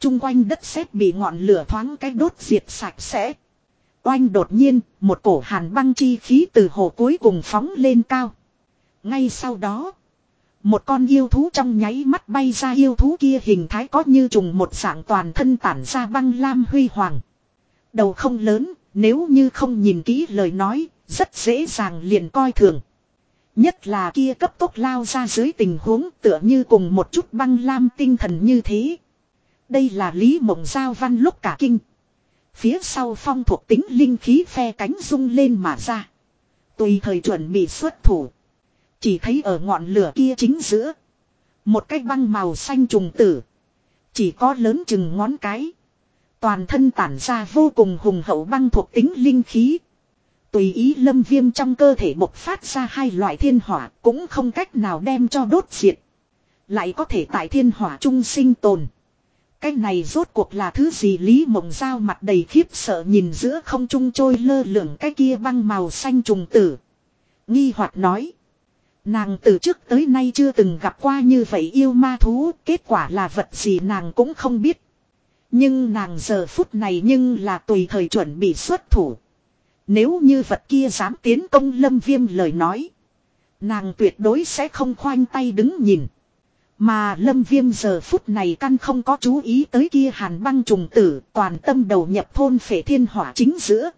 Trung quanh đất sét bị ngọn lửa thoáng cái đốt diệt sạch sẽ. Oanh đột nhiên, một cổ hàn băng chi khí từ hồ cuối cùng phóng lên cao. Ngay sau đó, một con yêu thú trong nháy mắt bay ra yêu thú kia hình thái có như trùng một dạng toàn thân tản ra băng lam huy hoàng. Đầu không lớn, nếu như không nhìn kỹ lời nói, rất dễ dàng liền coi thường. Nhất là kia cấp tốc lao ra dưới tình huống tựa như cùng một chút băng lam tinh thần như thế. Đây là Lý Mộng Giao Văn lúc cả kinh. Phía sau phong thuộc tính linh khí phe cánh rung lên mà ra. Tùy thời chuẩn bị xuất thủ. Chỉ thấy ở ngọn lửa kia chính giữa. Một cái băng màu xanh trùng tử. Chỉ có lớn chừng ngón cái. Toàn thân tản ra vô cùng hùng hậu băng thuộc tính linh khí. Tùy ý lâm viêm trong cơ thể bộc phát ra hai loại thiên hỏa cũng không cách nào đem cho đốt diệt. Lại có thể tại thiên hỏa trung sinh tồn. Cái này rốt cuộc là thứ gì Lý Mộng Giao mặt đầy khiếp sợ nhìn giữa không trung trôi lơ lửng cái kia băng màu xanh trùng tử. Nghi hoạt nói. Nàng từ trước tới nay chưa từng gặp qua như vậy yêu ma thú, kết quả là vật gì nàng cũng không biết. Nhưng nàng giờ phút này nhưng là tùy thời chuẩn bị xuất thủ. Nếu như vật kia dám tiến công lâm viêm lời nói. Nàng tuyệt đối sẽ không khoanh tay đứng nhìn. Mà lâm viêm giờ phút này căn không có chú ý tới kia hàn băng trùng tử, toàn tâm đầu nhập thôn phể thiên hỏa chính giữa.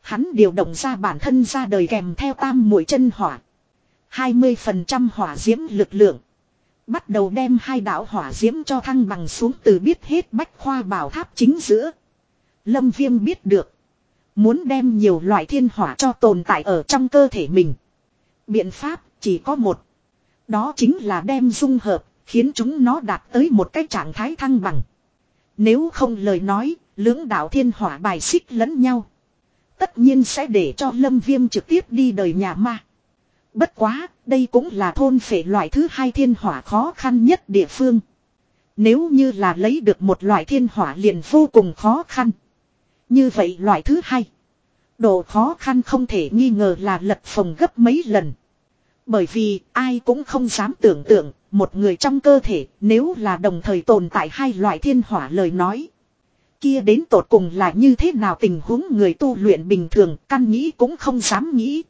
Hắn điều động ra bản thân ra đời kèm theo tam mũi chân hỏa. 20% hỏa diễm lực lượng. Bắt đầu đem hai đạo hỏa diễm cho thăng bằng xuống từ biết hết bách khoa bảo tháp chính giữa. Lâm viêm biết được. Muốn đem nhiều loại thiên hỏa cho tồn tại ở trong cơ thể mình. Biện pháp chỉ có một. Đó chính là đem dung hợp, khiến chúng nó đạt tới một cái trạng thái thăng bằng. Nếu không lời nói, lưỡng đạo thiên hỏa bài xích lẫn nhau. Tất nhiên sẽ để cho lâm viêm trực tiếp đi đời nhà ma. Bất quá, đây cũng là thôn phệ loại thứ hai thiên hỏa khó khăn nhất địa phương. Nếu như là lấy được một loại thiên hỏa liền vô cùng khó khăn. Như vậy loại thứ hai. Độ khó khăn không thể nghi ngờ là lật phòng gấp mấy lần. Bởi vì ai cũng không dám tưởng tượng một người trong cơ thể nếu là đồng thời tồn tại hai loại thiên hỏa lời nói. Kia đến tột cùng là như thế nào tình huống người tu luyện bình thường căn nghĩ cũng không dám nghĩ.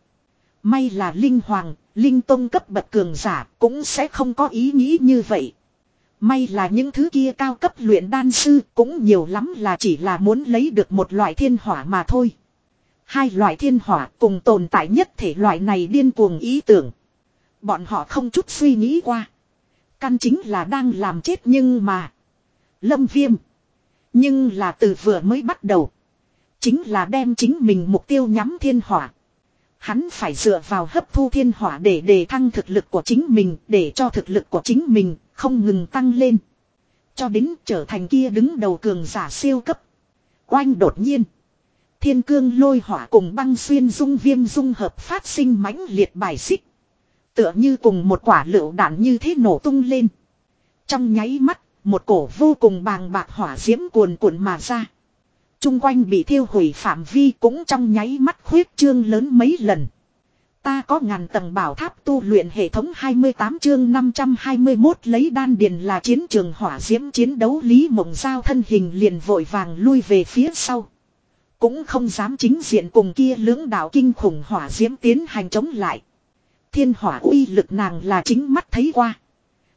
May là Linh Hoàng, Linh Tông cấp bậc cường giả cũng sẽ không có ý nghĩ như vậy. May là những thứ kia cao cấp luyện đan sư cũng nhiều lắm là chỉ là muốn lấy được một loại thiên hỏa mà thôi. Hai loại thiên hỏa cùng tồn tại nhất thể loại này điên cuồng ý tưởng. Bọn họ không chút suy nghĩ qua. Căn chính là đang làm chết nhưng mà. Lâm viêm. Nhưng là từ vừa mới bắt đầu. Chính là đem chính mình mục tiêu nhắm thiên hỏa. Hắn phải dựa vào hấp thu thiên hỏa để đề thăng thực lực của chính mình, để cho thực lực của chính mình không ngừng tăng lên. Cho đến trở thành kia đứng đầu cường giả siêu cấp. Oanh đột nhiên. Thiên cương lôi hỏa cùng băng xuyên dung viêm dung hợp phát sinh mãnh liệt bài xích. Tựa như cùng một quả lựu đạn như thế nổ tung lên. Trong nháy mắt, một cổ vô cùng bàng bạc hỏa diễm cuồn cuộn mà ra. Trung quanh bị thiêu hủy phạm vi cũng trong nháy mắt khuyết trương lớn mấy lần. Ta có ngàn tầng bảo tháp tu luyện hệ thống 28 chương 521 lấy đan điền là chiến trường hỏa diễm chiến đấu Lý Mộng Giao thân hình liền vội vàng lui về phía sau. Cũng không dám chính diện cùng kia lưỡng đạo kinh khủng hỏa diễm tiến hành chống lại. Thiên hỏa uy lực nàng là chính mắt thấy qua.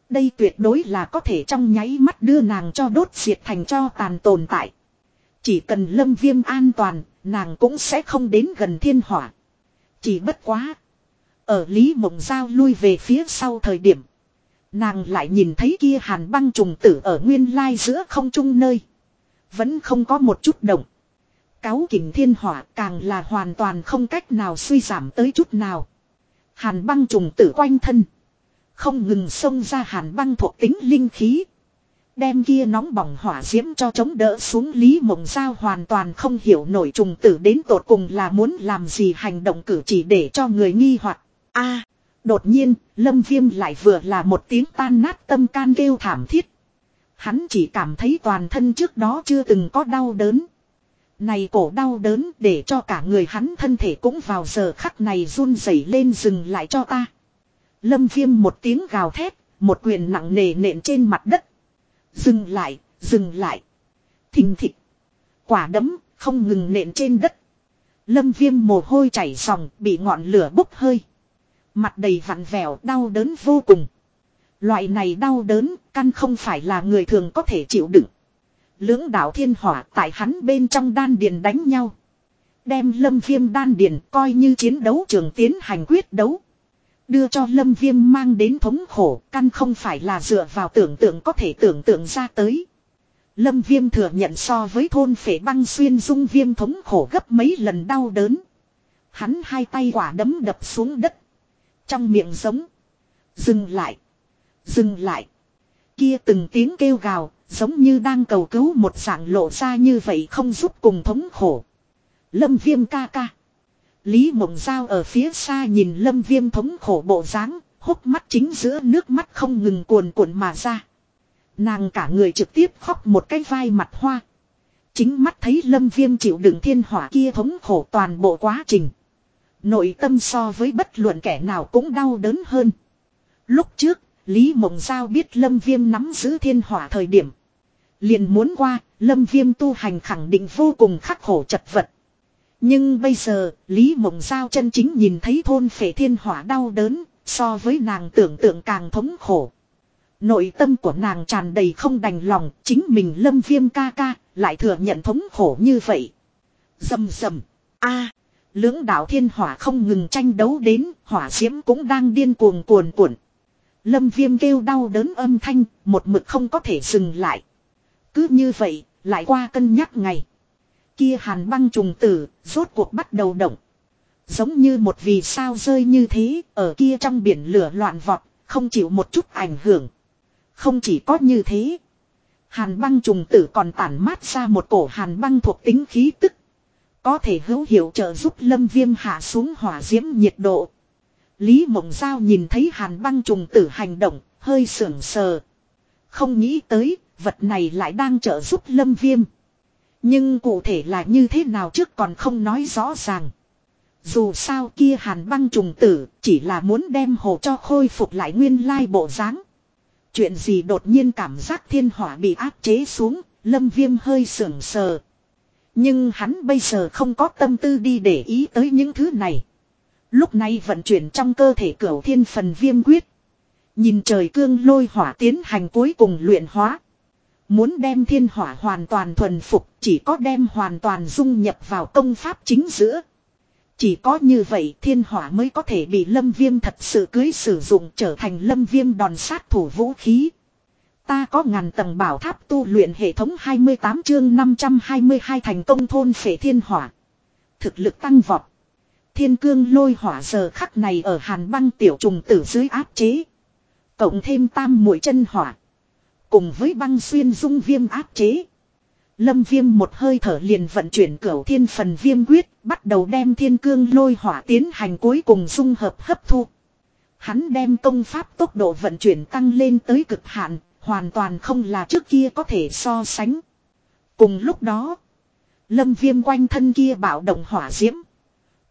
Đây tuyệt đối là có thể trong nháy mắt đưa nàng cho đốt diệt thành cho tàn tồn tại. Chỉ cần lâm viêm an toàn, nàng cũng sẽ không đến gần thiên hỏa. Chỉ bất quá. Ở Lý Mộng Giao lui về phía sau thời điểm. Nàng lại nhìn thấy kia hàn băng trùng tử ở nguyên lai giữa không trung nơi. Vẫn không có một chút động. Cáo kình thiên hỏa càng là hoàn toàn không cách nào suy giảm tới chút nào. Hàn băng trùng tử quanh thân. Không ngừng xông ra hàn băng thuộc tính linh khí. Đem kia nóng bỏng hỏa diễm cho chống đỡ xuống Lý Mộng Giao hoàn toàn không hiểu nổi trùng tử đến tột cùng là muốn làm gì hành động cử chỉ để cho người nghi hoặc a đột nhiên, Lâm Viêm lại vừa là một tiếng tan nát tâm can kêu thảm thiết. Hắn chỉ cảm thấy toàn thân trước đó chưa từng có đau đớn. Này cổ đau đớn để cho cả người hắn thân thể cũng vào giờ khắc này run rẩy lên dừng lại cho ta. Lâm viêm một tiếng gào thét, một quyền nặng nề nện trên mặt đất. Dừng lại, dừng lại. Thình thịch. Quả đấm, không ngừng nện trên đất. Lâm viêm mồ hôi chảy sòng, bị ngọn lửa bốc hơi. Mặt đầy vặn vẹo, đau đớn vô cùng. Loại này đau đớn, căn không phải là người thường có thể chịu đựng. Lưỡng đạo thiên hỏa tại hắn bên trong đan điền đánh nhau. Đem lâm viêm đan điền coi như chiến đấu trường tiến hành quyết đấu. Đưa cho lâm viêm mang đến thống khổ căn không phải là dựa vào tưởng tượng có thể tưởng tượng ra tới. Lâm viêm thừa nhận so với thôn phể băng xuyên dung viêm thống khổ gấp mấy lần đau đớn. Hắn hai tay quả đấm đập xuống đất. Trong miệng giống. Dừng lại. Dừng lại. Kia từng tiếng kêu gào, giống như đang cầu cứu một dạng lộ ra như vậy không giúp cùng thống khổ. Lâm viêm ca ca. Lý mộng giao ở phía xa nhìn lâm viêm thống khổ bộ dáng hốc mắt chính giữa nước mắt không ngừng cuồn cuộn mà ra. Nàng cả người trực tiếp khóc một cái vai mặt hoa. Chính mắt thấy lâm viêm chịu đựng thiên hỏa kia thống khổ toàn bộ quá trình. Nội tâm so với bất luận kẻ nào cũng đau đớn hơn. Lúc trước, Lý Mộng Giao biết Lâm Viêm nắm giữ thiên hỏa thời điểm. Liền muốn qua, Lâm Viêm tu hành khẳng định vô cùng khắc khổ chật vật. Nhưng bây giờ, Lý Mộng Giao chân chính nhìn thấy thôn phệ thiên hỏa đau đớn, so với nàng tưởng tượng càng thống khổ. Nội tâm của nàng tràn đầy không đành lòng, chính mình Lâm Viêm ca ca, lại thừa nhận thống khổ như vậy. Dầm dầm, a lưỡng đạo thiên hỏa không ngừng tranh đấu đến, hỏa diễm cũng đang điên cuồng cuồn cuộn. Lâm viêm kêu đau đớn âm thanh, một mực không có thể dừng lại. Cứ như vậy, lại qua cân nhắc ngày. Kia hàn băng trùng tử, rốt cuộc bắt đầu động. Giống như một vì sao rơi như thế, ở kia trong biển lửa loạn vọt, không chịu một chút ảnh hưởng. Không chỉ có như thế. Hàn băng trùng tử còn tản mát ra một cổ hàn băng thuộc tính khí tức. Có thể hữu hiệu trợ giúp lâm viêm hạ xuống hỏa diễm nhiệt độ. Lý Mộng Giao nhìn thấy hàn băng trùng tử hành động, hơi sưởng sờ. Không nghĩ tới, vật này lại đang trợ giúp lâm viêm. Nhưng cụ thể là như thế nào trước còn không nói rõ ràng. Dù sao kia hàn băng trùng tử chỉ là muốn đem hồ cho khôi phục lại nguyên lai bộ dáng Chuyện gì đột nhiên cảm giác thiên hỏa bị áp chế xuống, lâm viêm hơi sưởng sờ. Nhưng hắn bây giờ không có tâm tư đi để ý tới những thứ này. Lúc này vận chuyển trong cơ thể cửu thiên phần viêm quyết. Nhìn trời cương lôi hỏa tiến hành cuối cùng luyện hóa. Muốn đem thiên hỏa hoàn toàn thuần phục, chỉ có đem hoàn toàn dung nhập vào công pháp chính giữa. Chỉ có như vậy, thiên hỏa mới có thể bị lâm viêm thật sự cưới sử dụng trở thành lâm viêm đòn sát thủ vũ khí. Ta có ngàn tầng bảo tháp tu luyện hệ thống 28 chương 522 thành công thôn phể thiên hỏa. Thực lực tăng vọt. Thiên cương lôi hỏa giờ khắc này ở hàn băng tiểu trùng tử dưới áp chế. Cộng thêm tam mũi chân hỏa. Cùng với băng xuyên dung viêm áp chế. Lâm viêm một hơi thở liền vận chuyển cửu thiên phần viêm quyết, bắt đầu đem thiên cương lôi hỏa tiến hành cuối cùng dung hợp hấp thu. Hắn đem công pháp tốc độ vận chuyển tăng lên tới cực hạn, hoàn toàn không là trước kia có thể so sánh. Cùng lúc đó, lâm viêm quanh thân kia bạo động hỏa diễm.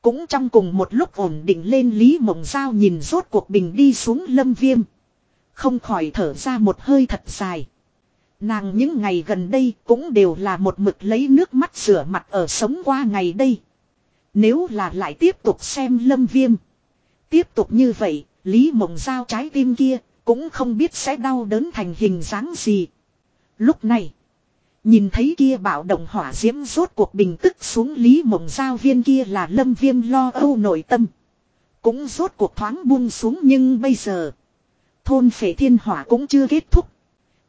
Cũng trong cùng một lúc ổn định lên Lý Mộng Giao nhìn rốt cuộc bình đi xuống lâm viêm. Không khỏi thở ra một hơi thật dài. Nàng những ngày gần đây cũng đều là một mực lấy nước mắt rửa mặt ở sống qua ngày đây. Nếu là lại tiếp tục xem lâm viêm. Tiếp tục như vậy, Lý Mộng Giao trái tim kia cũng không biết sẽ đau đớn thành hình dáng gì. Lúc này, nhìn thấy kia bạo động hỏa diễm rốt cuộc bình tức xuống Lý Mộng Giao viên kia là lâm viêm lo âu nội tâm. Cũng rốt cuộc thoáng buông xuống nhưng bây giờ, thôn phệ thiên hỏa cũng chưa kết thúc.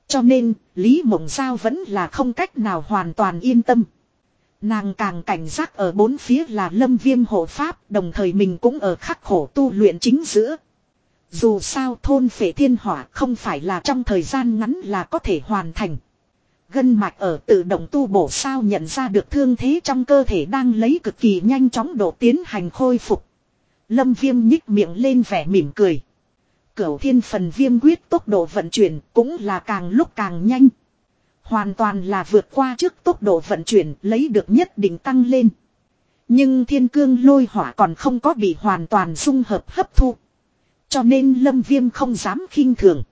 Cho nên, Lý Mộng Giao vẫn là không cách nào hoàn toàn yên tâm. Nàng càng cảnh giác ở bốn phía là lâm viêm hộ pháp, đồng thời mình cũng ở khắc khổ tu luyện chính giữa. Dù sao thôn phệ thiên hỏa không phải là trong thời gian ngắn là có thể hoàn thành. Gân mạch ở tự động tu bổ sao nhận ra được thương thế trong cơ thể đang lấy cực kỳ nhanh chóng độ tiến hành khôi phục. Lâm viêm nhích miệng lên vẻ mỉm cười. Cửu thiên phần viêm quyết tốc độ vận chuyển cũng là càng lúc càng nhanh. Hoàn toàn là vượt qua trước tốc độ vận chuyển lấy được nhất định tăng lên. Nhưng thiên cương lôi hỏa còn không có bị hoàn toàn dung hợp hấp thu. Cho nên lâm viêm không dám khinh thường.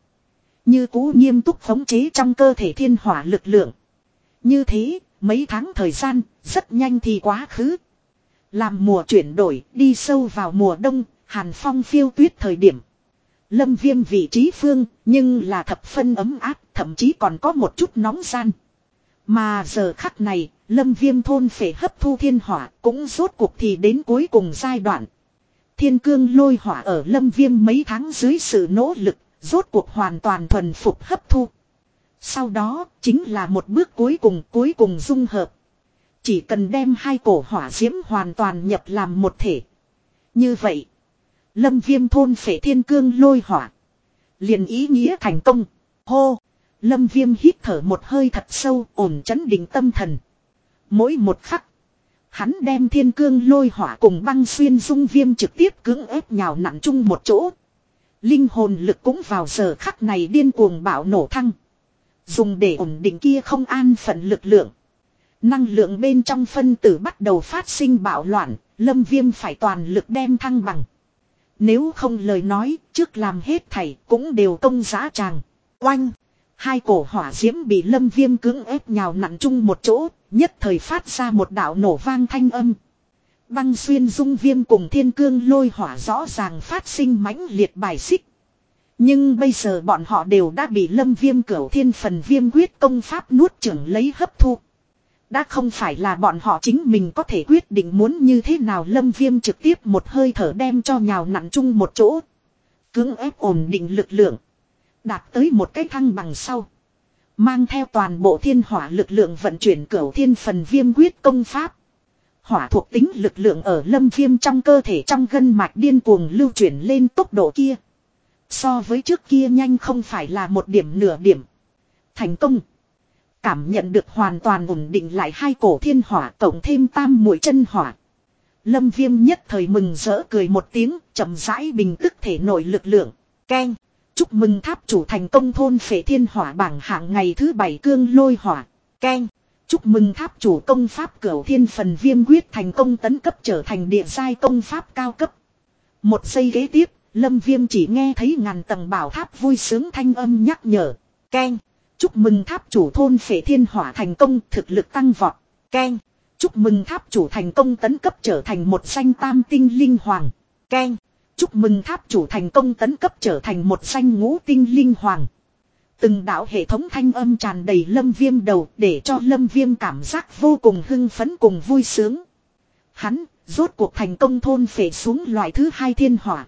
Như cú nghiêm túc khống chế trong cơ thể thiên hỏa lực lượng. Như thế, mấy tháng thời gian, rất nhanh thì quá khứ. Làm mùa chuyển đổi, đi sâu vào mùa đông, hàn phong phiêu tuyết thời điểm. Lâm viêm vị trí phương, nhưng là thập phân ấm áp, thậm chí còn có một chút nóng gian. Mà giờ khắc này, lâm viêm thôn phải hấp thu thiên hỏa, cũng rốt cuộc thì đến cuối cùng giai đoạn. Thiên cương lôi hỏa ở lâm viêm mấy tháng dưới sự nỗ lực, rốt cuộc hoàn toàn thuần phục hấp thu. Sau đó, chính là một bước cuối cùng cuối cùng dung hợp. Chỉ cần đem hai cổ hỏa diễm hoàn toàn nhập làm một thể. Như vậy, lâm viêm thôn phể thiên cương lôi hỏa. liền ý nghĩa thành công. Hô! Lâm viêm hít thở một hơi thật sâu ổn chấn định tâm thần. Mỗi một khắc. Hắn đem thiên cương lôi hỏa cùng băng xuyên dung viêm trực tiếp cưỡng ép nhào nặn chung một chỗ. Linh hồn lực cũng vào giờ khắc này điên cuồng bạo nổ thăng. Dùng để ổn định kia không an phận lực lượng. Năng lượng bên trong phân tử bắt đầu phát sinh bạo loạn, lâm viêm phải toàn lực đem thăng bằng. Nếu không lời nói, trước làm hết thảy cũng đều công giá tràng. Oanh! Hai cổ hỏa diễm bị lâm viêm cưỡng ép nhào nặn chung một chỗ, nhất thời phát ra một đạo nổ vang thanh âm. Băng xuyên dung viêm cùng thiên cương lôi hỏa rõ ràng phát sinh mãnh liệt bài xích. Nhưng bây giờ bọn họ đều đã bị lâm viêm cửu thiên phần viêm quyết công pháp nuốt trưởng lấy hấp thu. Đã không phải là bọn họ chính mình có thể quyết định muốn như thế nào lâm viêm trực tiếp một hơi thở đem cho nhào nặn chung một chỗ. Cưỡng ép ổn định lực lượng. Đạt tới một cái thăng bằng sau. Mang theo toàn bộ thiên hỏa lực lượng vận chuyển cửu thiên phần viêm quyết công pháp. Hỏa thuộc tính lực lượng ở lâm viêm trong cơ thể trong gân mạch điên cuồng lưu chuyển lên tốc độ kia. So với trước kia nhanh không phải là một điểm nửa điểm. Thành công. Cảm nhận được hoàn toàn ổn định lại hai cổ thiên hỏa tổng thêm tam mũi chân hỏa. Lâm viêm nhất thời mừng rỡ cười một tiếng chậm rãi bình tức thể nội lực lượng. Ken. Chúc mừng tháp chủ thành công thôn phệ thiên hỏa bảng hạng ngày thứ bảy cương lôi hỏa. Ken. Chúc mừng tháp chủ công pháp cửu thiên phần viêm quyết thành công tấn cấp trở thành địa giai công pháp cao cấp. Một giây ghế tiếp, lâm viêm chỉ nghe thấy ngàn tầng bảo tháp vui sướng thanh âm nhắc nhở. Ken. Chúc mừng tháp chủ thôn phệ thiên hỏa thành công thực lực tăng vọt. Keng. Chúc mừng tháp chủ thành công tấn cấp trở thành một danh tam tinh linh hoàng. Keng. Chúc mừng tháp chủ thành công tấn cấp trở thành một danh ngũ tinh linh hoàng. Từng đạo hệ thống thanh âm tràn đầy lâm viêm đầu để cho lâm viêm cảm giác vô cùng hưng phấn cùng vui sướng. Hắn, rốt cuộc thành công thôn phệ xuống loại thứ hai thiên hỏa.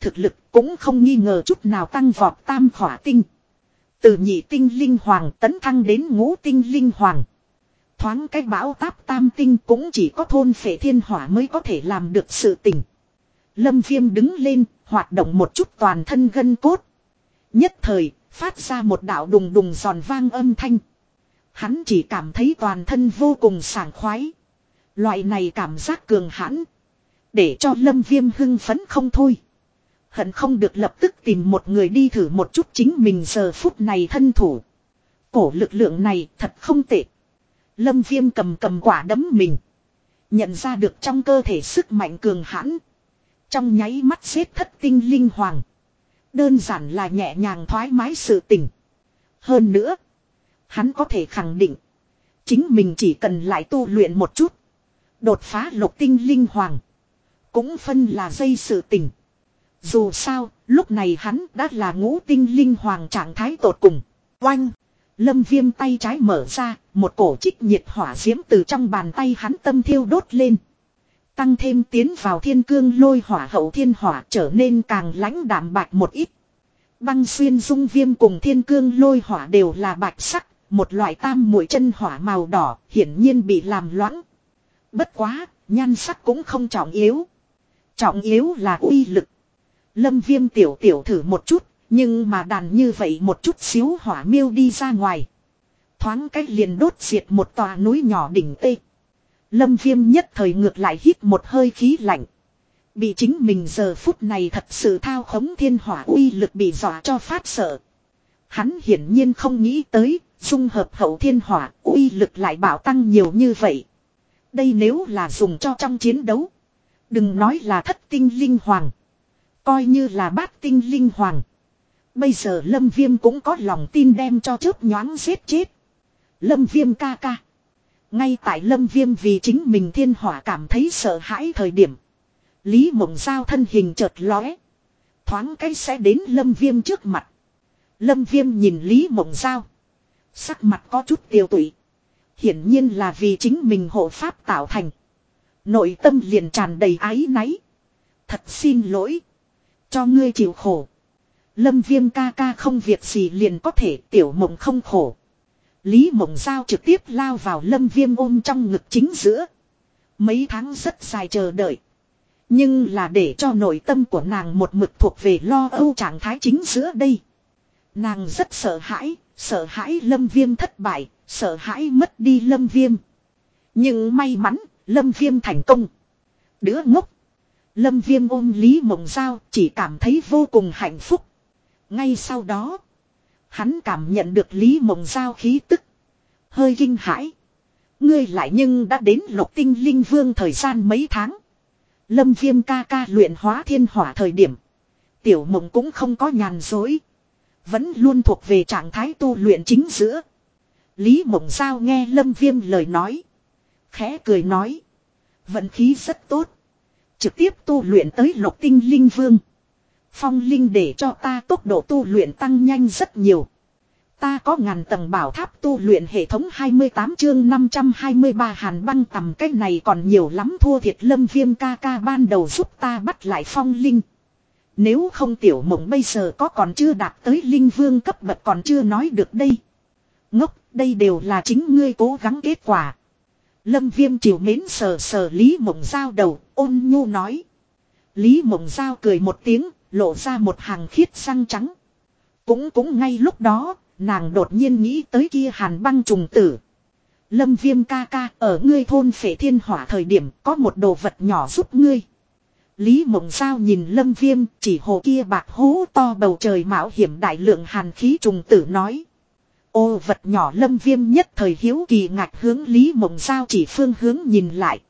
Thực lực cũng không nghi ngờ chút nào tăng vọt tam hỏa tinh. Từ nhị tinh linh hoàng tấn thăng đến ngũ tinh linh hoàng. Thoáng cái bão táp tam tinh cũng chỉ có thôn phệ thiên hỏa mới có thể làm được sự tình. Lâm viêm đứng lên, hoạt động một chút toàn thân gân cốt. Nhất thời, phát ra một đạo đùng đùng giòn vang âm thanh. Hắn chỉ cảm thấy toàn thân vô cùng sảng khoái. Loại này cảm giác cường hãn. Để cho lâm viêm hưng phấn không thôi. Hận không được lập tức tìm một người đi thử một chút chính mình giờ phút này thân thủ. Cổ lực lượng này thật không tệ. Lâm viêm cầm cầm quả đấm mình. Nhận ra được trong cơ thể sức mạnh cường hãn. Trong nháy mắt xếp thất tinh linh hoàng. Đơn giản là nhẹ nhàng thoải mái sự tình. Hơn nữa. Hắn có thể khẳng định. Chính mình chỉ cần lại tu luyện một chút. Đột phá lục tinh linh hoàng. Cũng phân là dây sự tình. Dù sao, lúc này hắn đã là ngũ tinh linh hoàng trạng thái tột cùng. Oanh! Lâm viêm tay trái mở ra, một cổ trích nhiệt hỏa diễm từ trong bàn tay hắn tâm thiêu đốt lên. Tăng thêm tiến vào thiên cương lôi hỏa hậu thiên hỏa trở nên càng lãnh đạm bạch một ít. Băng xuyên dung viêm cùng thiên cương lôi hỏa đều là bạch sắc, một loại tam mũi chân hỏa màu đỏ hiển nhiên bị làm loãng. Bất quá, nhan sắc cũng không trọng yếu. Trọng yếu là uy lực. Lâm viêm tiểu tiểu thử một chút, nhưng mà đàn như vậy một chút xíu hỏa miêu đi ra ngoài. Thoáng cách liền đốt diệt một tòa núi nhỏ đỉnh tê. Lâm viêm nhất thời ngược lại hít một hơi khí lạnh. Bị chính mình giờ phút này thật sự thao khống thiên hỏa uy lực bị dọa cho phát sợ. Hắn hiển nhiên không nghĩ tới, dung hợp hậu thiên hỏa uy lực lại bảo tăng nhiều như vậy. Đây nếu là dùng cho trong chiến đấu. Đừng nói là thất tinh linh hoàng. Coi như là bát tinh linh hoàng. Bây giờ lâm viêm cũng có lòng tin đem cho chớp nhoáng giết chết. Lâm viêm ca ca. Ngay tại lâm viêm vì chính mình thiên hỏa cảm thấy sợ hãi thời điểm. Lý mộng giao thân hình chợt lóe. Thoáng cái sẽ đến lâm viêm trước mặt. Lâm viêm nhìn Lý mộng giao. Sắc mặt có chút tiêu tụy. Hiển nhiên là vì chính mình hộ pháp tạo thành. Nội tâm liền tràn đầy ái náy. Thật xin lỗi. Cho ngươi chịu khổ. Lâm viêm ca ca không việc gì liền có thể tiểu mộng không khổ. Lý mộng giao trực tiếp lao vào lâm viêm ôm trong ngực chính giữa. Mấy tháng rất dài chờ đợi. Nhưng là để cho nội tâm của nàng một mực thuộc về lo âu trạng thái chính giữa đây. Nàng rất sợ hãi, sợ hãi lâm viêm thất bại, sợ hãi mất đi lâm viêm. Nhưng may mắn, lâm viêm thành công. Đứa ngốc. Lâm viêm ôm Lý Mộng Giao chỉ cảm thấy vô cùng hạnh phúc. Ngay sau đó, hắn cảm nhận được Lý Mộng Giao khí tức. Hơi kinh hãi. Ngươi lại nhưng đã đến lục tinh linh vương thời gian mấy tháng. Lâm viêm ca ca luyện hóa thiên hỏa thời điểm. Tiểu mộng cũng không có nhàn dối. Vẫn luôn thuộc về trạng thái tu luyện chính giữa. Lý mộng giao nghe lâm viêm lời nói. Khẽ cười nói. Vận khí rất tốt. Trực tiếp tu luyện tới lục tinh linh vương. Phong linh để cho ta tốc độ tu luyện tăng nhanh rất nhiều. Ta có ngàn tầng bảo tháp tu luyện hệ thống 28 chương 523 hàn băng tầm cách này còn nhiều lắm thua thiệt lâm viêm ca ca ban đầu giúp ta bắt lại phong linh. Nếu không tiểu mộng bây giờ có còn chưa đạt tới linh vương cấp bậc còn chưa nói được đây. Ngốc, đây đều là chính ngươi cố gắng kết quả. Lâm viêm chiều mến sờ sờ Lý Mộng Giao đầu, ôn nhu nói. Lý Mộng Giao cười một tiếng, lộ ra một hàng khiết răng trắng. Cũng cũng ngay lúc đó, nàng đột nhiên nghĩ tới kia hàn băng trùng tử. Lâm viêm ca ca ở ngươi thôn phệ thiên hỏa thời điểm có một đồ vật nhỏ giúp ngươi. Lý mộng giao nhìn lâm viêm chỉ hồ kia bạc hố to bầu trời mạo hiểm đại lượng hàn khí trùng tử nói. Ô, vật nhỏ lâm viêm nhất thời hiếu kỳ ngạc hướng Lý mộng giao chỉ phương hướng nhìn lại.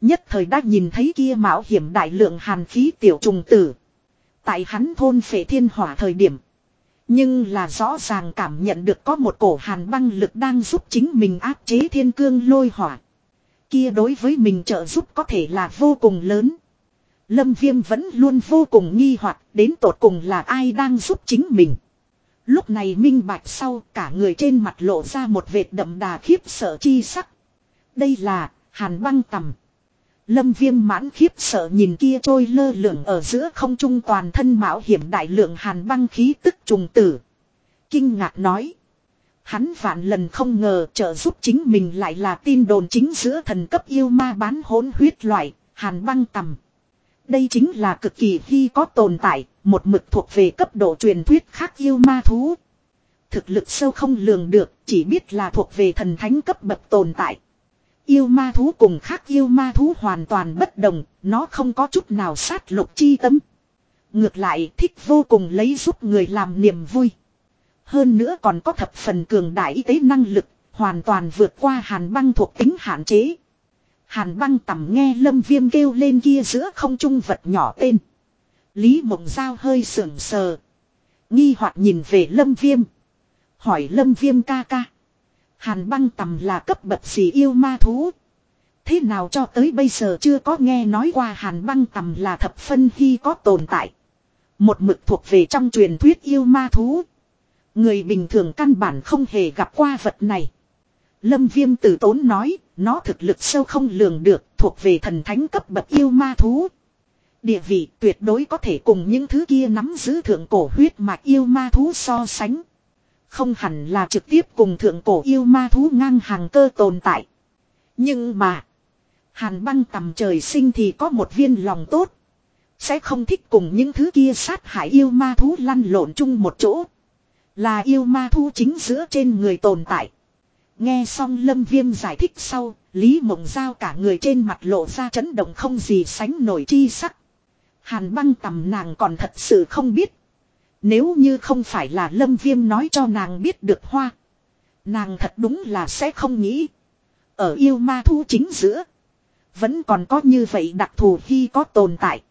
Nhất thời đã nhìn thấy kia mạo hiểm đại lượng hàn khí tiểu trùng tử. Tại hắn thôn phệ thiên hỏa thời điểm. Nhưng là rõ ràng cảm nhận được có một cổ hàn băng lực đang giúp chính mình áp chế thiên cương lôi hỏa. Kia đối với mình trợ giúp có thể là vô cùng lớn. Lâm Viêm vẫn luôn vô cùng nghi hoặc đến tột cùng là ai đang giúp chính mình. Lúc này minh bạch sau cả người trên mặt lộ ra một vệt đậm đà khiếp sợ chi sắc. Đây là hàn băng tầm. Lâm viêm mãn khiếp sợ nhìn kia trôi lơ lửng ở giữa không trung toàn thân mạo hiểm đại lượng hàn băng khí tức trùng tử. Kinh ngạc nói. Hắn vạn lần không ngờ trợ giúp chính mình lại là tin đồn chính giữa thần cấp yêu ma bán hốn huyết loại, hàn băng tầm. Đây chính là cực kỳ khi có tồn tại, một mực thuộc về cấp độ truyền thuyết khác yêu ma thú. Thực lực sâu không lường được, chỉ biết là thuộc về thần thánh cấp bậc tồn tại. Yêu ma thú cùng khác yêu ma thú hoàn toàn bất đồng, nó không có chút nào sát lục chi tâm. Ngược lại thích vô cùng lấy giúp người làm niềm vui. Hơn nữa còn có thập phần cường đại y tế năng lực, hoàn toàn vượt qua hàn băng thuộc tính hạn chế. Hàn băng tầm nghe lâm viêm kêu lên kia giữa không trung vật nhỏ tên. Lý mộng giao hơi sưởng sờ. Nghi hoặc nhìn về lâm viêm. Hỏi lâm viêm ca ca. Hàn băng tầm là cấp bậc gì yêu ma thú. Thế nào cho tới bây giờ chưa có nghe nói qua hàn băng tầm là thập phân khi có tồn tại. Một mực thuộc về trong truyền thuyết yêu ma thú. Người bình thường căn bản không hề gặp qua vật này. Lâm viêm tử tốn nói, nó thực lực sâu không lường được, thuộc về thần thánh cấp bậc yêu ma thú. Địa vị tuyệt đối có thể cùng những thứ kia nắm giữ thượng cổ huyết mạch yêu ma thú so sánh. Không hẳn là trực tiếp cùng thượng cổ yêu ma thú ngang hàng cơ tồn tại. Nhưng mà. Hàn băng tầm trời sinh thì có một viên lòng tốt. Sẽ không thích cùng những thứ kia sát hại yêu ma thú lăn lộn chung một chỗ. Là yêu ma thú chính giữa trên người tồn tại. Nghe xong lâm viêm giải thích sau, Lý Mộng Giao cả người trên mặt lộ ra chấn động không gì sánh nổi chi sắc. Hàn băng tầm nàng còn thật sự không biết. Nếu như không phải là lâm viêm nói cho nàng biết được hoa. Nàng thật đúng là sẽ không nghĩ. Ở yêu ma thu chính giữa. Vẫn còn có như vậy đặc thù khi có tồn tại.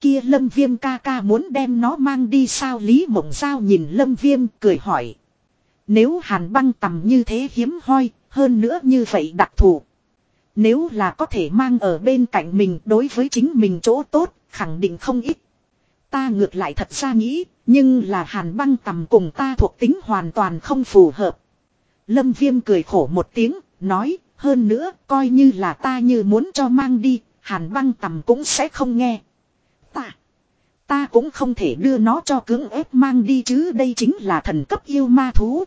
Kia lâm viêm ca ca muốn đem nó mang đi sao Lý Mộng Giao nhìn lâm viêm cười hỏi. Nếu hàn băng tầm như thế hiếm hoi, hơn nữa như vậy đặc thù. Nếu là có thể mang ở bên cạnh mình đối với chính mình chỗ tốt, khẳng định không ít. Ta ngược lại thật ra nghĩ, nhưng là hàn băng tầm cùng ta thuộc tính hoàn toàn không phù hợp. Lâm viêm cười khổ một tiếng, nói, hơn nữa, coi như là ta như muốn cho mang đi, hàn băng tầm cũng sẽ không nghe. Ta, ta cũng không thể đưa nó cho cưỡng ép mang đi chứ đây chính là thần cấp yêu ma thú.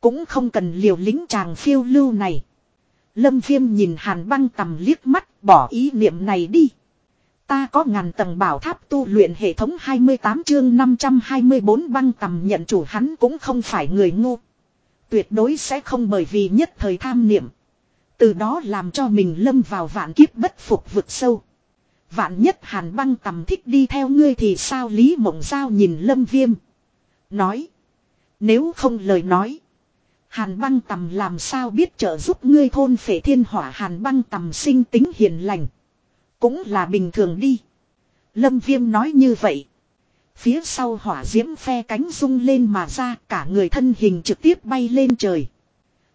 Cũng không cần liều lính chàng phiêu lưu này. Lâm viêm nhìn hàn băng tầm liếc mắt, bỏ ý niệm này đi. Ta có ngàn tầng bảo tháp tu luyện hệ thống 28 chương 524 băng tầm nhận chủ hắn cũng không phải người ngu. Tuyệt đối sẽ không bởi vì nhất thời tham niệm. Từ đó làm cho mình lâm vào vạn kiếp bất phục vực sâu. Vạn nhất hàn băng tầm thích đi theo ngươi thì sao Lý Mộng Giao nhìn lâm viêm. Nói. Nếu không lời nói. Hàn băng tầm làm sao biết trợ giúp ngươi thôn phệ thiên hỏa hàn băng tầm sinh tính hiền lành. Cũng là bình thường đi. Lâm viêm nói như vậy. Phía sau hỏa diễm phe cánh rung lên mà ra, cả người thân hình trực tiếp bay lên trời.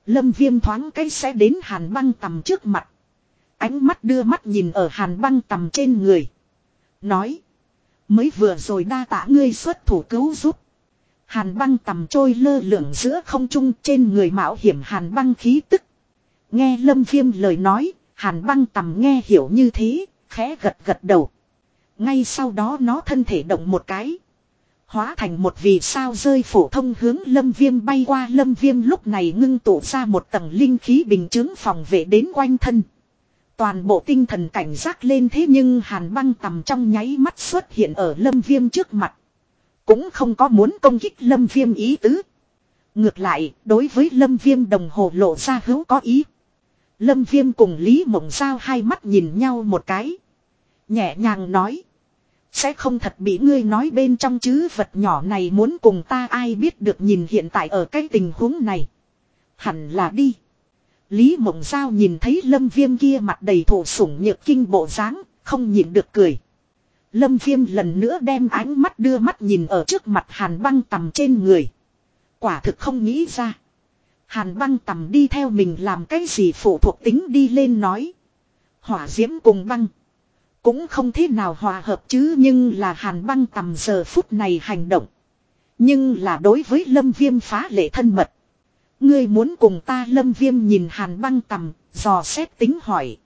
Lâm viêm thoáng cái sẽ đến hàn băng tầm trước mặt. Ánh mắt đưa mắt nhìn ở hàn băng tầm trên người. Nói. Mới vừa rồi đa tả ngươi xuất thủ cứu giúp. Hàn băng tầm trôi lơ lửng giữa không trung trên người mạo hiểm hàn băng khí tức. Nghe lâm viêm lời nói, hàn băng tầm nghe hiểu như thế, khẽ gật gật đầu. Ngay sau đó nó thân thể động một cái. Hóa thành một vì sao rơi phổ thông hướng lâm viêm bay qua lâm viêm lúc này ngưng tụ ra một tầng linh khí bình chứng phòng vệ đến quanh thân. Toàn bộ tinh thần cảnh giác lên thế nhưng hàn băng tầm trong nháy mắt xuất hiện ở lâm viêm trước mặt. Cũng không có muốn công kích lâm viêm ý tứ. Ngược lại, đối với lâm viêm đồng hồ lộ ra hữu có ý. Lâm viêm cùng Lý Mộng Giao hai mắt nhìn nhau một cái. Nhẹ nhàng nói. Sẽ không thật bị ngươi nói bên trong chứ vật nhỏ này muốn cùng ta ai biết được nhìn hiện tại ở cái tình huống này. Hẳn là đi. Lý Mộng Giao nhìn thấy lâm viêm kia mặt đầy thổ sủng nhược kinh bộ dáng không nhìn được cười. Lâm viêm lần nữa đem ánh mắt đưa mắt nhìn ở trước mặt hàn băng tầm trên người. Quả thực không nghĩ ra. Hàn băng tầm đi theo mình làm cái gì phụ thuộc tính đi lên nói. Hỏa diễm cùng băng. Cũng không thế nào hòa hợp chứ nhưng là hàn băng tầm giờ phút này hành động. Nhưng là đối với lâm viêm phá lệ thân mật. Ngươi muốn cùng ta lâm viêm nhìn hàn băng tầm, dò xét tính hỏi.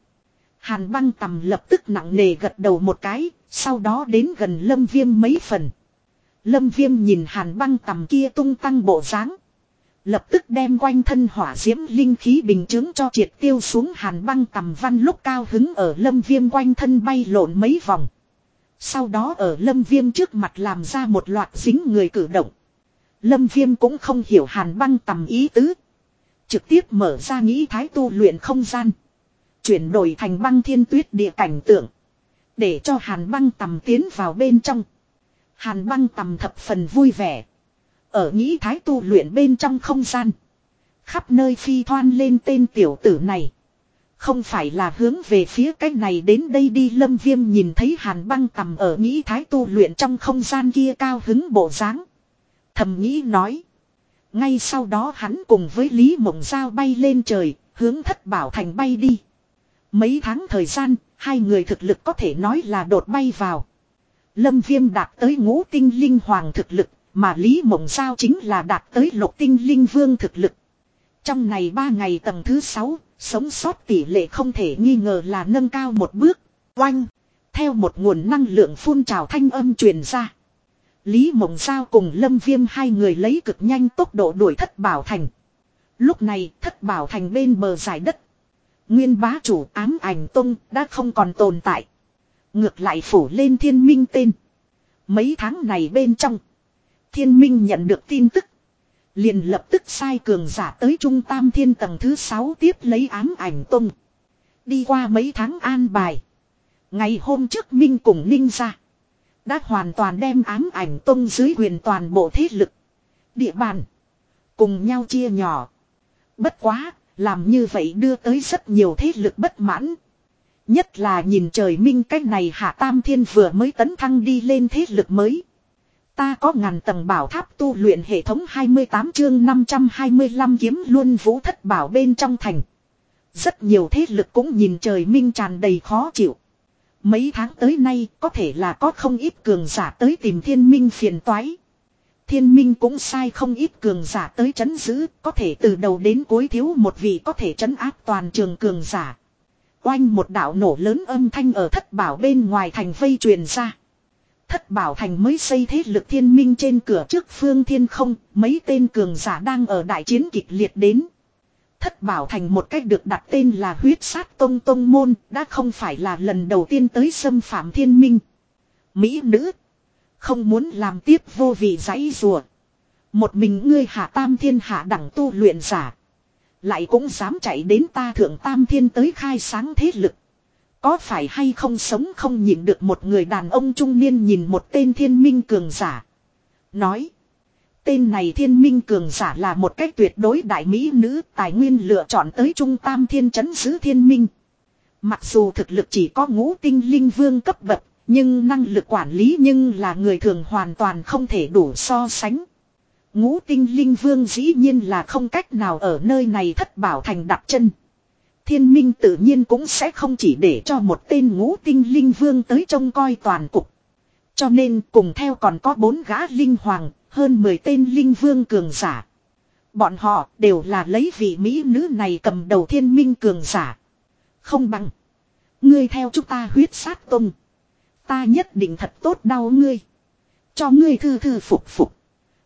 Hàn băng tầm lập tức nặng nề gật đầu một cái, sau đó đến gần lâm viêm mấy phần. Lâm viêm nhìn hàn băng tầm kia tung tăng bộ dáng Lập tức đem quanh thân hỏa diễm linh khí bình chứng cho triệt tiêu xuống hàn băng tầm văn lúc cao hứng ở lâm viêm quanh thân bay lộn mấy vòng. Sau đó ở lâm viêm trước mặt làm ra một loạt dính người cử động. Lâm viêm cũng không hiểu hàn băng tầm ý tứ. Trực tiếp mở ra nghĩ thái tu luyện không gian. Chuyển đổi thành băng thiên tuyết địa cảnh tượng. Để cho hàn băng tầm tiến vào bên trong. Hàn băng tầm thập phần vui vẻ. Ở nghĩ thái tu luyện bên trong không gian. Khắp nơi phi thoan lên tên tiểu tử này. Không phải là hướng về phía cách này đến đây đi lâm viêm nhìn thấy hàn băng tầm ở nghĩ thái tu luyện trong không gian kia cao hứng bộ dáng Thầm nghĩ nói. Ngay sau đó hắn cùng với Lý Mộng Giao bay lên trời, hướng thất bảo thành bay đi. Mấy tháng thời gian, hai người thực lực có thể nói là đột bay vào. Lâm Viêm đạt tới ngũ tinh linh hoàng thực lực, mà Lý Mộng Giao chính là đạt tới lục tinh linh vương thực lực. Trong này ba ngày tầng thứ sáu sống sót tỷ lệ không thể nghi ngờ là nâng cao một bước. Oanh! Theo một nguồn năng lượng phun trào thanh âm truyền ra. Lý Mộng Giao cùng Lâm Viêm hai người lấy cực nhanh tốc độ đuổi thất bảo thành. Lúc này thất bảo thành bên bờ giải đất. Nguyên bá chủ ám ảnh tông đã không còn tồn tại. Ngược lại phủ lên thiên minh tên. Mấy tháng này bên trong. Thiên minh nhận được tin tức. Liền lập tức sai cường giả tới trung tam thiên tầng thứ 6 tiếp lấy ám ảnh tông. Đi qua mấy tháng an bài. Ngày hôm trước Minh cùng Ninh ra. Đã hoàn toàn đem ám ảnh tông dưới quyền toàn bộ thế lực. Địa bàn. Cùng nhau chia nhỏ. Bất quá, làm như vậy đưa tới rất nhiều thế lực bất mãn. Nhất là nhìn trời minh cách này hạ tam thiên vừa mới tấn thăng đi lên thế lực mới. Ta có ngàn tầng bảo tháp tu luyện hệ thống 28 chương 525 kiếm luôn vũ thất bảo bên trong thành. Rất nhiều thế lực cũng nhìn trời minh tràn đầy khó chịu. Mấy tháng tới nay có thể là có không ít cường giả tới tìm thiên minh phiền toái. Thiên minh cũng sai không ít cường giả tới chấn giữ, có thể từ đầu đến cuối thiếu một vị có thể chấn áp toàn trường cường giả. Oanh một đạo nổ lớn âm thanh ở thất bảo bên ngoài thành vây truyền ra. Thất bảo thành mới xây thế lực thiên minh trên cửa trước phương thiên không, mấy tên cường giả đang ở đại chiến kịch liệt đến. Thất bảo thành một cách được đặt tên là huyết sát tông tông môn, đã không phải là lần đầu tiên tới xâm phạm thiên minh. Mỹ nữ, không muốn làm tiếp vô vị giấy rùa. Một mình ngươi hạ tam thiên hạ đẳng tu luyện giả. Lại cũng dám chạy đến ta thượng tam thiên tới khai sáng thế lực. Có phải hay không sống không nhìn được một người đàn ông trung niên nhìn một tên thiên minh cường giả. Nói. Tên này thiên minh cường giả là một cách tuyệt đối đại mỹ nữ tài nguyên lựa chọn tới trung tam thiên chấn giữ thiên minh. Mặc dù thực lực chỉ có ngũ tinh linh vương cấp bậc, nhưng năng lực quản lý nhưng là người thường hoàn toàn không thể đủ so sánh. Ngũ tinh linh vương dĩ nhiên là không cách nào ở nơi này thất bảo thành đặt chân. Thiên minh tự nhiên cũng sẽ không chỉ để cho một tên ngũ tinh linh vương tới trông coi toàn cục. Cho nên cùng theo còn có bốn gã linh hoàng, hơn 10 tên linh vương cường giả. Bọn họ đều là lấy vị mỹ nữ này cầm đầu thiên minh cường giả. Không bằng. Ngươi theo chúng ta huyết sát tung. Ta nhất định thật tốt đau ngươi. Cho ngươi thư thư phục phục.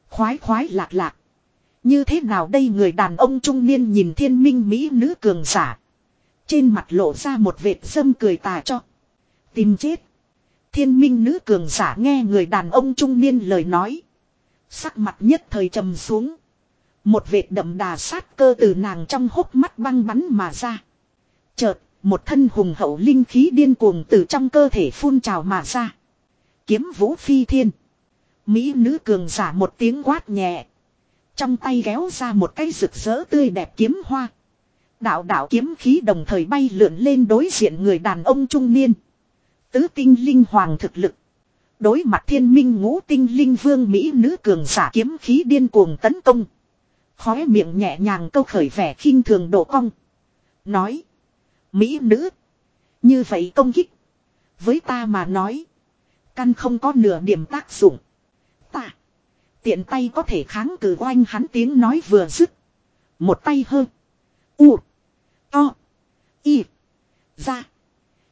Khoái khoái lạc lạc. Như thế nào đây người đàn ông trung niên nhìn thiên minh mỹ nữ cường giả. Trên mặt lộ ra một vệt dâm cười tà cho. Tìm chết. Thiên minh nữ cường giả nghe người đàn ông trung niên lời nói. Sắc mặt nhất thời trầm xuống. Một vệt đậm đà sát cơ từ nàng trong hốc mắt băng bắn mà ra. Chợt, một thân hùng hậu linh khí điên cuồng từ trong cơ thể phun trào mà ra. Kiếm vũ phi thiên. Mỹ nữ cường giả một tiếng quát nhẹ. Trong tay ghéo ra một cây rực rỡ tươi đẹp kiếm hoa. Đạo đạo kiếm khí đồng thời bay lượn lên đối diện người đàn ông trung niên. Tứ tinh linh hoàng thực lực. Đối mặt thiên minh ngũ tinh linh vương Mỹ nữ cường giả kiếm khí điên cuồng tấn công. Khóe miệng nhẹ nhàng câu khởi vẻ khinh thường độ cong. Nói. Mỹ nữ. Như vậy công kích. Với ta mà nói. Căn không có nửa điểm tác dụng. Ta. Tiện tay có thể kháng cự oanh hắn tiếng nói vừa dứt. Một tay hơn. U. To. Y. Ra.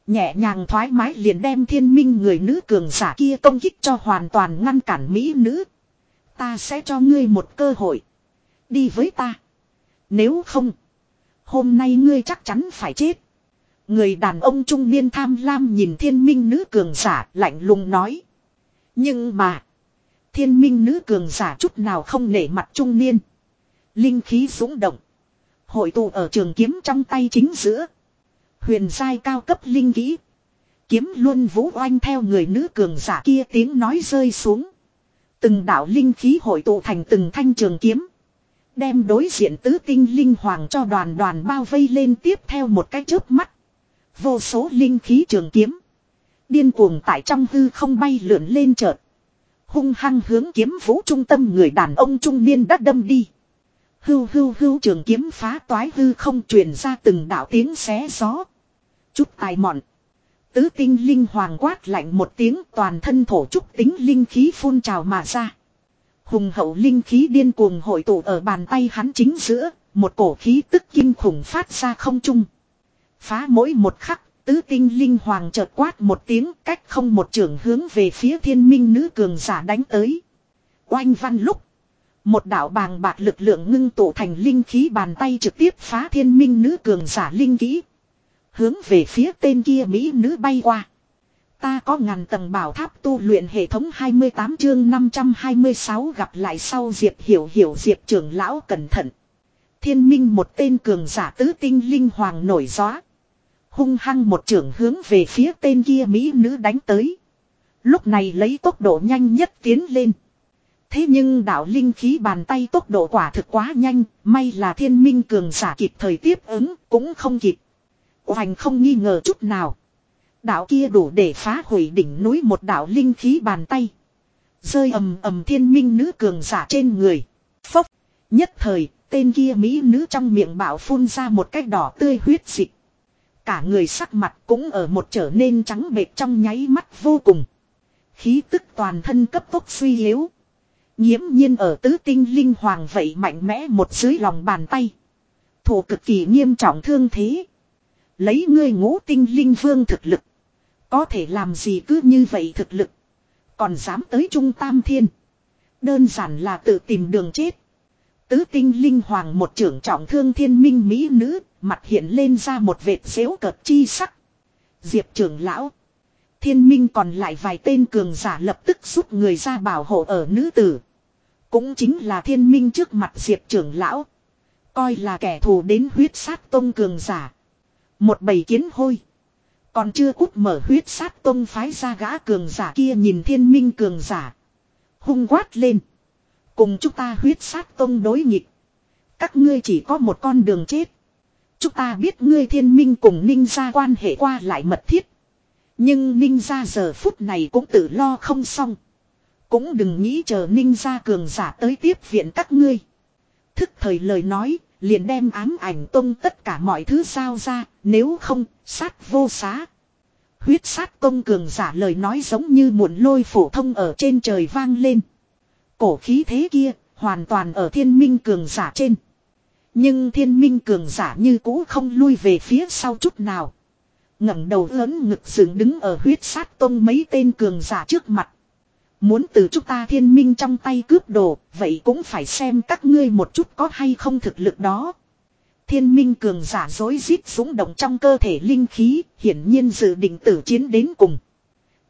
Nhẹ nhàng thoải mái liền đem thiên minh người nữ cường giả kia công kích cho hoàn toàn ngăn cản mỹ nữ. Ta sẽ cho ngươi một cơ hội. Đi với ta. Nếu không. Hôm nay ngươi chắc chắn phải chết. Người đàn ông trung niên tham lam nhìn thiên minh nữ cường giả, lạnh lùng nói. Nhưng mà. Thiên minh nữ cường giả chút nào không nể mặt trung niên. Linh khí dũng động. Hội tụ ở trường kiếm trong tay chính giữa. Huyền giai cao cấp linh kỹ. Kiếm luân vũ oanh theo người nữ cường giả kia tiếng nói rơi xuống. Từng đạo linh khí hội tụ thành từng thanh trường kiếm. Đem đối diện tứ tinh linh hoàng cho đoàn đoàn bao vây lên tiếp theo một cái chớp mắt. Vô số linh khí trường kiếm. Điên cuồng tại trong hư không bay lượn lên chợt. Hung hăng hướng kiếm vũ trung tâm người đàn ông trung niên đã đâm đi. Hưu hưu hưu trường kiếm phá toái hư không truyền ra từng đạo tiếng xé gió. Chút tài mọn. Tứ tinh linh hoàng quát lạnh một tiếng toàn thân thổ trúc tính linh khí phun trào mà ra. Hùng hậu linh khí điên cuồng hội tụ ở bàn tay hắn chính giữa, một cổ khí tức kinh khủng phát ra không trung. Phá mỗi một khắc, Tứ tinh linh hoàng chợt quát một tiếng cách không một trường hướng về phía thiên minh nữ cường giả đánh tới. Oanh văn lúc. Một đạo bàng bạc lực lượng ngưng tụ thành linh khí bàn tay trực tiếp phá thiên minh nữ cường giả linh kỹ. Hướng về phía tên kia Mỹ nữ bay qua. Ta có ngàn tầng bảo tháp tu luyện hệ thống 28 chương 526 gặp lại sau Diệp Hiểu Hiểu Diệp trưởng lão cẩn thận. Thiên minh một tên cường giả tứ tinh linh hoàng nổi gió. Hung hăng một trưởng hướng về phía tên kia Mỹ nữ đánh tới. Lúc này lấy tốc độ nhanh nhất tiến lên. Thế nhưng đạo linh khí bàn tay tốc độ quả thực quá nhanh, may là thiên minh cường giả kịp thời tiếp ứng, cũng không kịp. Hoành không nghi ngờ chút nào. Đạo kia đủ để phá hủy đỉnh núi một đạo linh khí bàn tay. Rơi ầm ầm thiên minh nữ cường giả trên người. Phốc. Nhất thời, tên kia mỹ nữ trong miệng bảo phun ra một cái đỏ tươi huyết dịch. Cả người sắc mặt cũng ở một trở nên trắng bệt trong nháy mắt vô cùng. Khí tức toàn thân cấp tốc suy yếu. Nhiễm nhiên ở tứ tinh linh hoàng vậy mạnh mẽ một dưới lòng bàn tay. Thủ cực kỳ nghiêm trọng thương thế. Lấy ngươi ngũ tinh linh vương thực lực. Có thể làm gì cứ như vậy thực lực. Còn dám tới trung tam thiên. Đơn giản là tự tìm đường chết. Tứ tinh linh hoàng một trưởng trọng thương thiên minh mỹ nữ. Mặt hiện lên ra một vệt xéo cợt chi sắc. Diệp trưởng lão. Thiên minh còn lại vài tên cường giả lập tức giúp người ra bảo hộ ở nữ tử. Cũng chính là thiên minh trước mặt diệp trưởng lão. Coi là kẻ thù đến huyết sát tông cường giả. Một bầy kiến hôi. Còn chưa cút mở huyết sát tông phái ra gã cường giả kia nhìn thiên minh cường giả. Hung quát lên. Cùng chúng ta huyết sát tông đối nghịch. Các ngươi chỉ có một con đường chết. Chúng ta biết ngươi thiên minh cùng ninh gia quan hệ qua lại mật thiết. Nhưng ninh gia giờ phút này cũng tự lo không xong. Cũng đừng nghĩ chờ ninh gia cường giả tới tiếp viện các ngươi. Thức thời lời nói, liền đem ám ảnh tông tất cả mọi thứ sao ra, nếu không, sát vô xá. Huyết sát công cường giả lời nói giống như muộn lôi phổ thông ở trên trời vang lên. Cổ khí thế kia, hoàn toàn ở thiên minh cường giả trên. Nhưng thiên minh cường giả như cũ không lui về phía sau chút nào. ngẩng đầu lớn ngực dựng đứng ở huyết sát tông mấy tên cường giả trước mặt. Muốn từ chúng ta thiên minh trong tay cướp đồ, vậy cũng phải xem các ngươi một chút có hay không thực lực đó. Thiên minh cường giả dối rít súng động trong cơ thể linh khí, hiển nhiên dự định tử chiến đến cùng.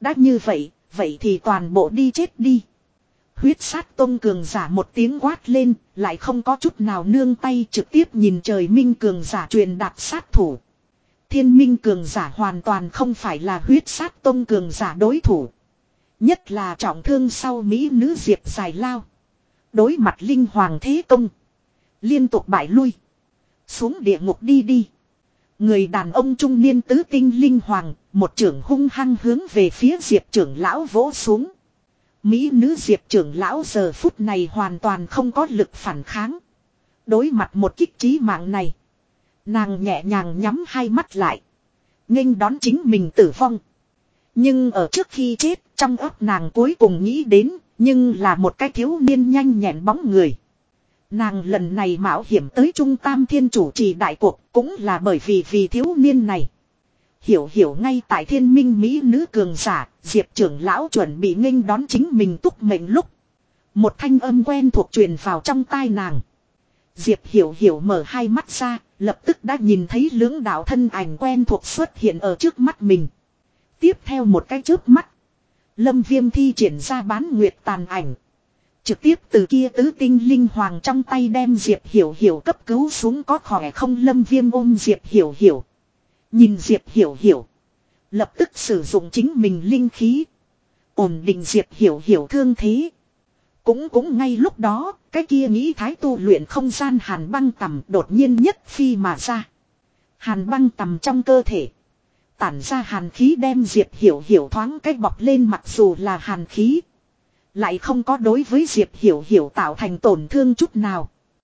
Đã như vậy, vậy thì toàn bộ đi chết đi. Huyết sát tôn cường giả một tiếng quát lên, lại không có chút nào nương tay trực tiếp nhìn trời minh cường giả truyền đạt sát thủ. Thiên minh cường giả hoàn toàn không phải là huyết sát tôn cường giả đối thủ. Nhất là trọng thương sau Mỹ nữ diệp dài lao. Đối mặt linh hoàng thế công. Liên tục bại lui. Xuống địa ngục đi đi. Người đàn ông trung niên tứ tinh linh hoàng, một trưởng hung hăng hướng về phía diệp trưởng lão vỗ xuống. Mỹ nữ diệp trưởng lão giờ phút này hoàn toàn không có lực phản kháng. Đối mặt một kích trí mạng này. Nàng nhẹ nhàng nhắm hai mắt lại. nghênh đón chính mình tử vong. Nhưng ở trước khi chết, trong ấp nàng cuối cùng nghĩ đến, nhưng là một cái thiếu niên nhanh nhẹn bóng người. Nàng lần này mạo hiểm tới Trung Tam Thiên chủ trì đại cuộc cũng là bởi vì vì thiếu niên này. Hiểu hiểu ngay tại thiên minh Mỹ nữ cường giả, Diệp trưởng lão chuẩn bị nghênh đón chính mình túc mệnh lúc. Một thanh âm quen thuộc truyền vào trong tai nàng. Diệp hiểu hiểu mở hai mắt ra, lập tức đã nhìn thấy lưỡng đạo thân ảnh quen thuộc xuất hiện ở trước mắt mình. Tiếp theo một cái chớp mắt. Lâm viêm thi triển ra bán nguyệt tàn ảnh. Trực tiếp từ kia tứ tinh linh hoàng trong tay đem Diệp Hiểu Hiểu cấp cứu xuống có khỏe không lâm viêm ôm Diệp Hiểu Hiểu. Nhìn Diệp Hiểu Hiểu. Lập tức sử dụng chính mình linh khí. Ổn định Diệp Hiểu Hiểu thương thế. Cũng cũng ngay lúc đó, cái kia nghĩ thái tu luyện không gian hàn băng tầm đột nhiên nhất phi mà ra. Hàn băng tầm trong cơ thể. Tản ra hàn khí đem Diệp Hiểu Hiểu thoáng cách bọc lên mặc dù là hàn khí. Lại không có đối với Diệp Hiểu Hiểu tạo thành tổn thương chút nào.